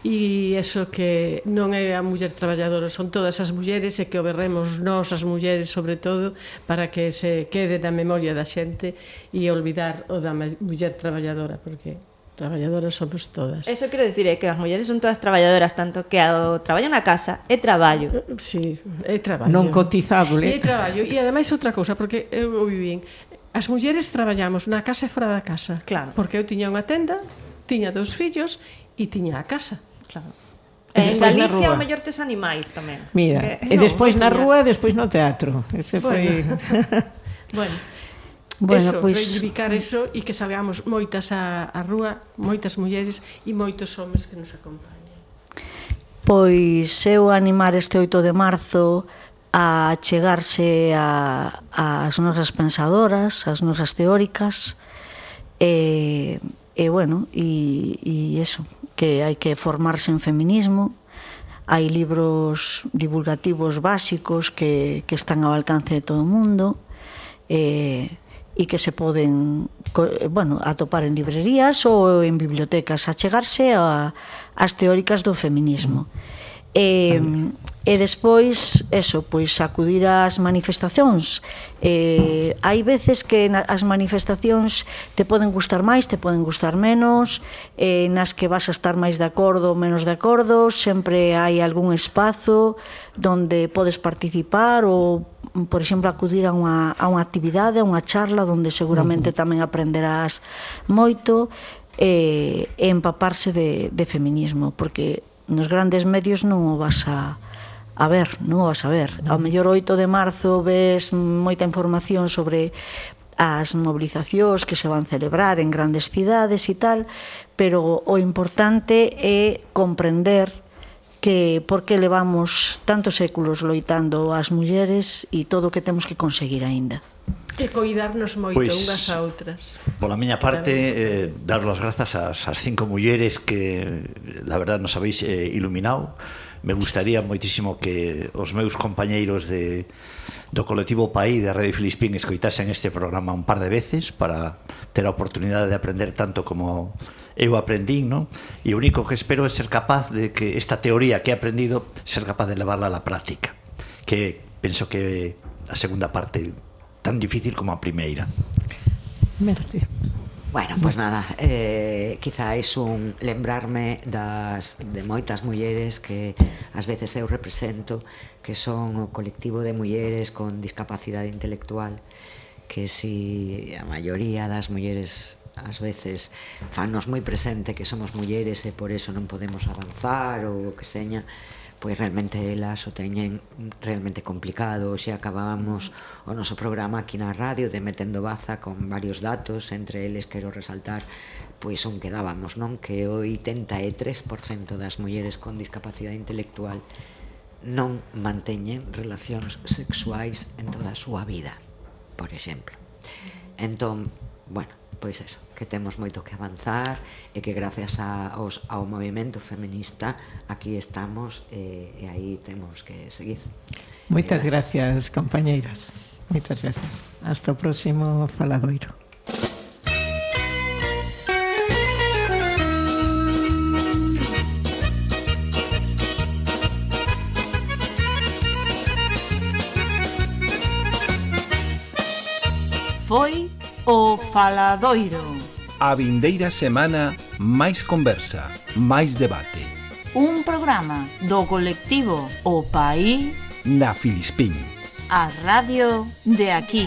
e eso que non é a muller traballadora, son todas as mulleres e que o berremos nós as mulleres sobre todo para que se quede na memoria da xente e olvidar o da muller traballadora, porque traballadoras somos todas. Eso quero dicir é que as mulleres son todas traballadoras, tanto que o traballo na casa é traballo. Sí, é traballo. Non cotizable. É traballo. E ademais outra cousa, porque eu o vivín, as mulleres traballamos na casa e fora da casa. Claro. Porque eu tiña unha tenda, tiña dous fillos e tiña a casa Claro. E en Galicia o mellor tes animais tamén. Mira, que, e despois no, na rúa, e despois no teatro. Ese foi... bueno. foi Bueno. Bueno, eso, pois... reivindicar eso e que salgamos moitas a, a rúa, moitas mulleres e moitos homes que nos acompañen. Pois eu animar este 8 de marzo a chegarse a, as nosas pensadoras, as nosas teóricas, e, e bueno, e, e eso, que hai que formarse en feminismo, hai libros divulgativos básicos que, que están ao alcance de todo o mundo, eh, e que se poden bueno, atopar en librerías ou en bibliotecas, achegarse a, as teóricas do feminismo. Mm E, e despois, eso, pois acudir ás manifestacións. Eh, hai veces que na, as manifestacións te poden gustar máis, te poden gustar menos, eh, nas que vas a estar máis de acordo ou menos de acordo, sempre hai algún espazo donde podes participar ou por exemplo, acudir a unha, a unha actividade, a unha charla onde seguramente tamén aprenderás moito e, e empaparse de, de feminismo, porque nos grandes medios non o vas a a ver, non o vas a ver. Ao mm. mellor 8 de marzo ves moita información sobre as mobilizacións que se van celebrar en grandes cidades e tal, pero o importante é comprender que por que levamos tantos séculos loitando as mulleres e todo o que temos que conseguir aínda que coidarnos moito pois, unhas a outras. Pola miña parte, eh, dar as grazas ás, ás cinco mulleres que, la verdad, nos habéis eh, iluminado. Me gustaría moitísimo que os meus compañeiros de, do colectivo PAI de Radio Filispín escoitasen este programa un par de veces para ter a oportunidade de aprender tanto como eu aprendín, non? E o único que espero é ser capaz de que esta teoría que he aprendido ser capaz de levarla á práctica, que penso que a segunda parte tan difícil como a primeira. Merci. Bueno, pois pues nada, eh, quizáis un lembrarme das, de moitas mulleres que ás veces eu represento que son o colectivo de mulleres con discapacidade intelectual que si a maioría das mulleres ás veces fannos moi presente que somos mulleres e por eso non podemos avanzar ou o que seña, pois realmente elas o teñen realmente complicado. Xe acabábamos o noso programa aquí na radio de Metendo Baza con varios datos, entre eles quero resaltar pois un que dábamos non? Que o 83% das mulleres con discapacidade intelectual non manteñen relacións sexuais en toda a súa vida, por exemplo. Entón, bueno, pois eso que temos moito que avanzar e que gracias a, aos, ao movimento feminista aquí estamos e, e aí temos que seguir. Moitas gracias, gracias compañeiras. Moitas gracias. Hasta o próximo faladoiro. Foi o faladoiro. A vindeira semana máis conversa, máis debate. Un programa do colectivo O País na Filispín. A radio de aquí.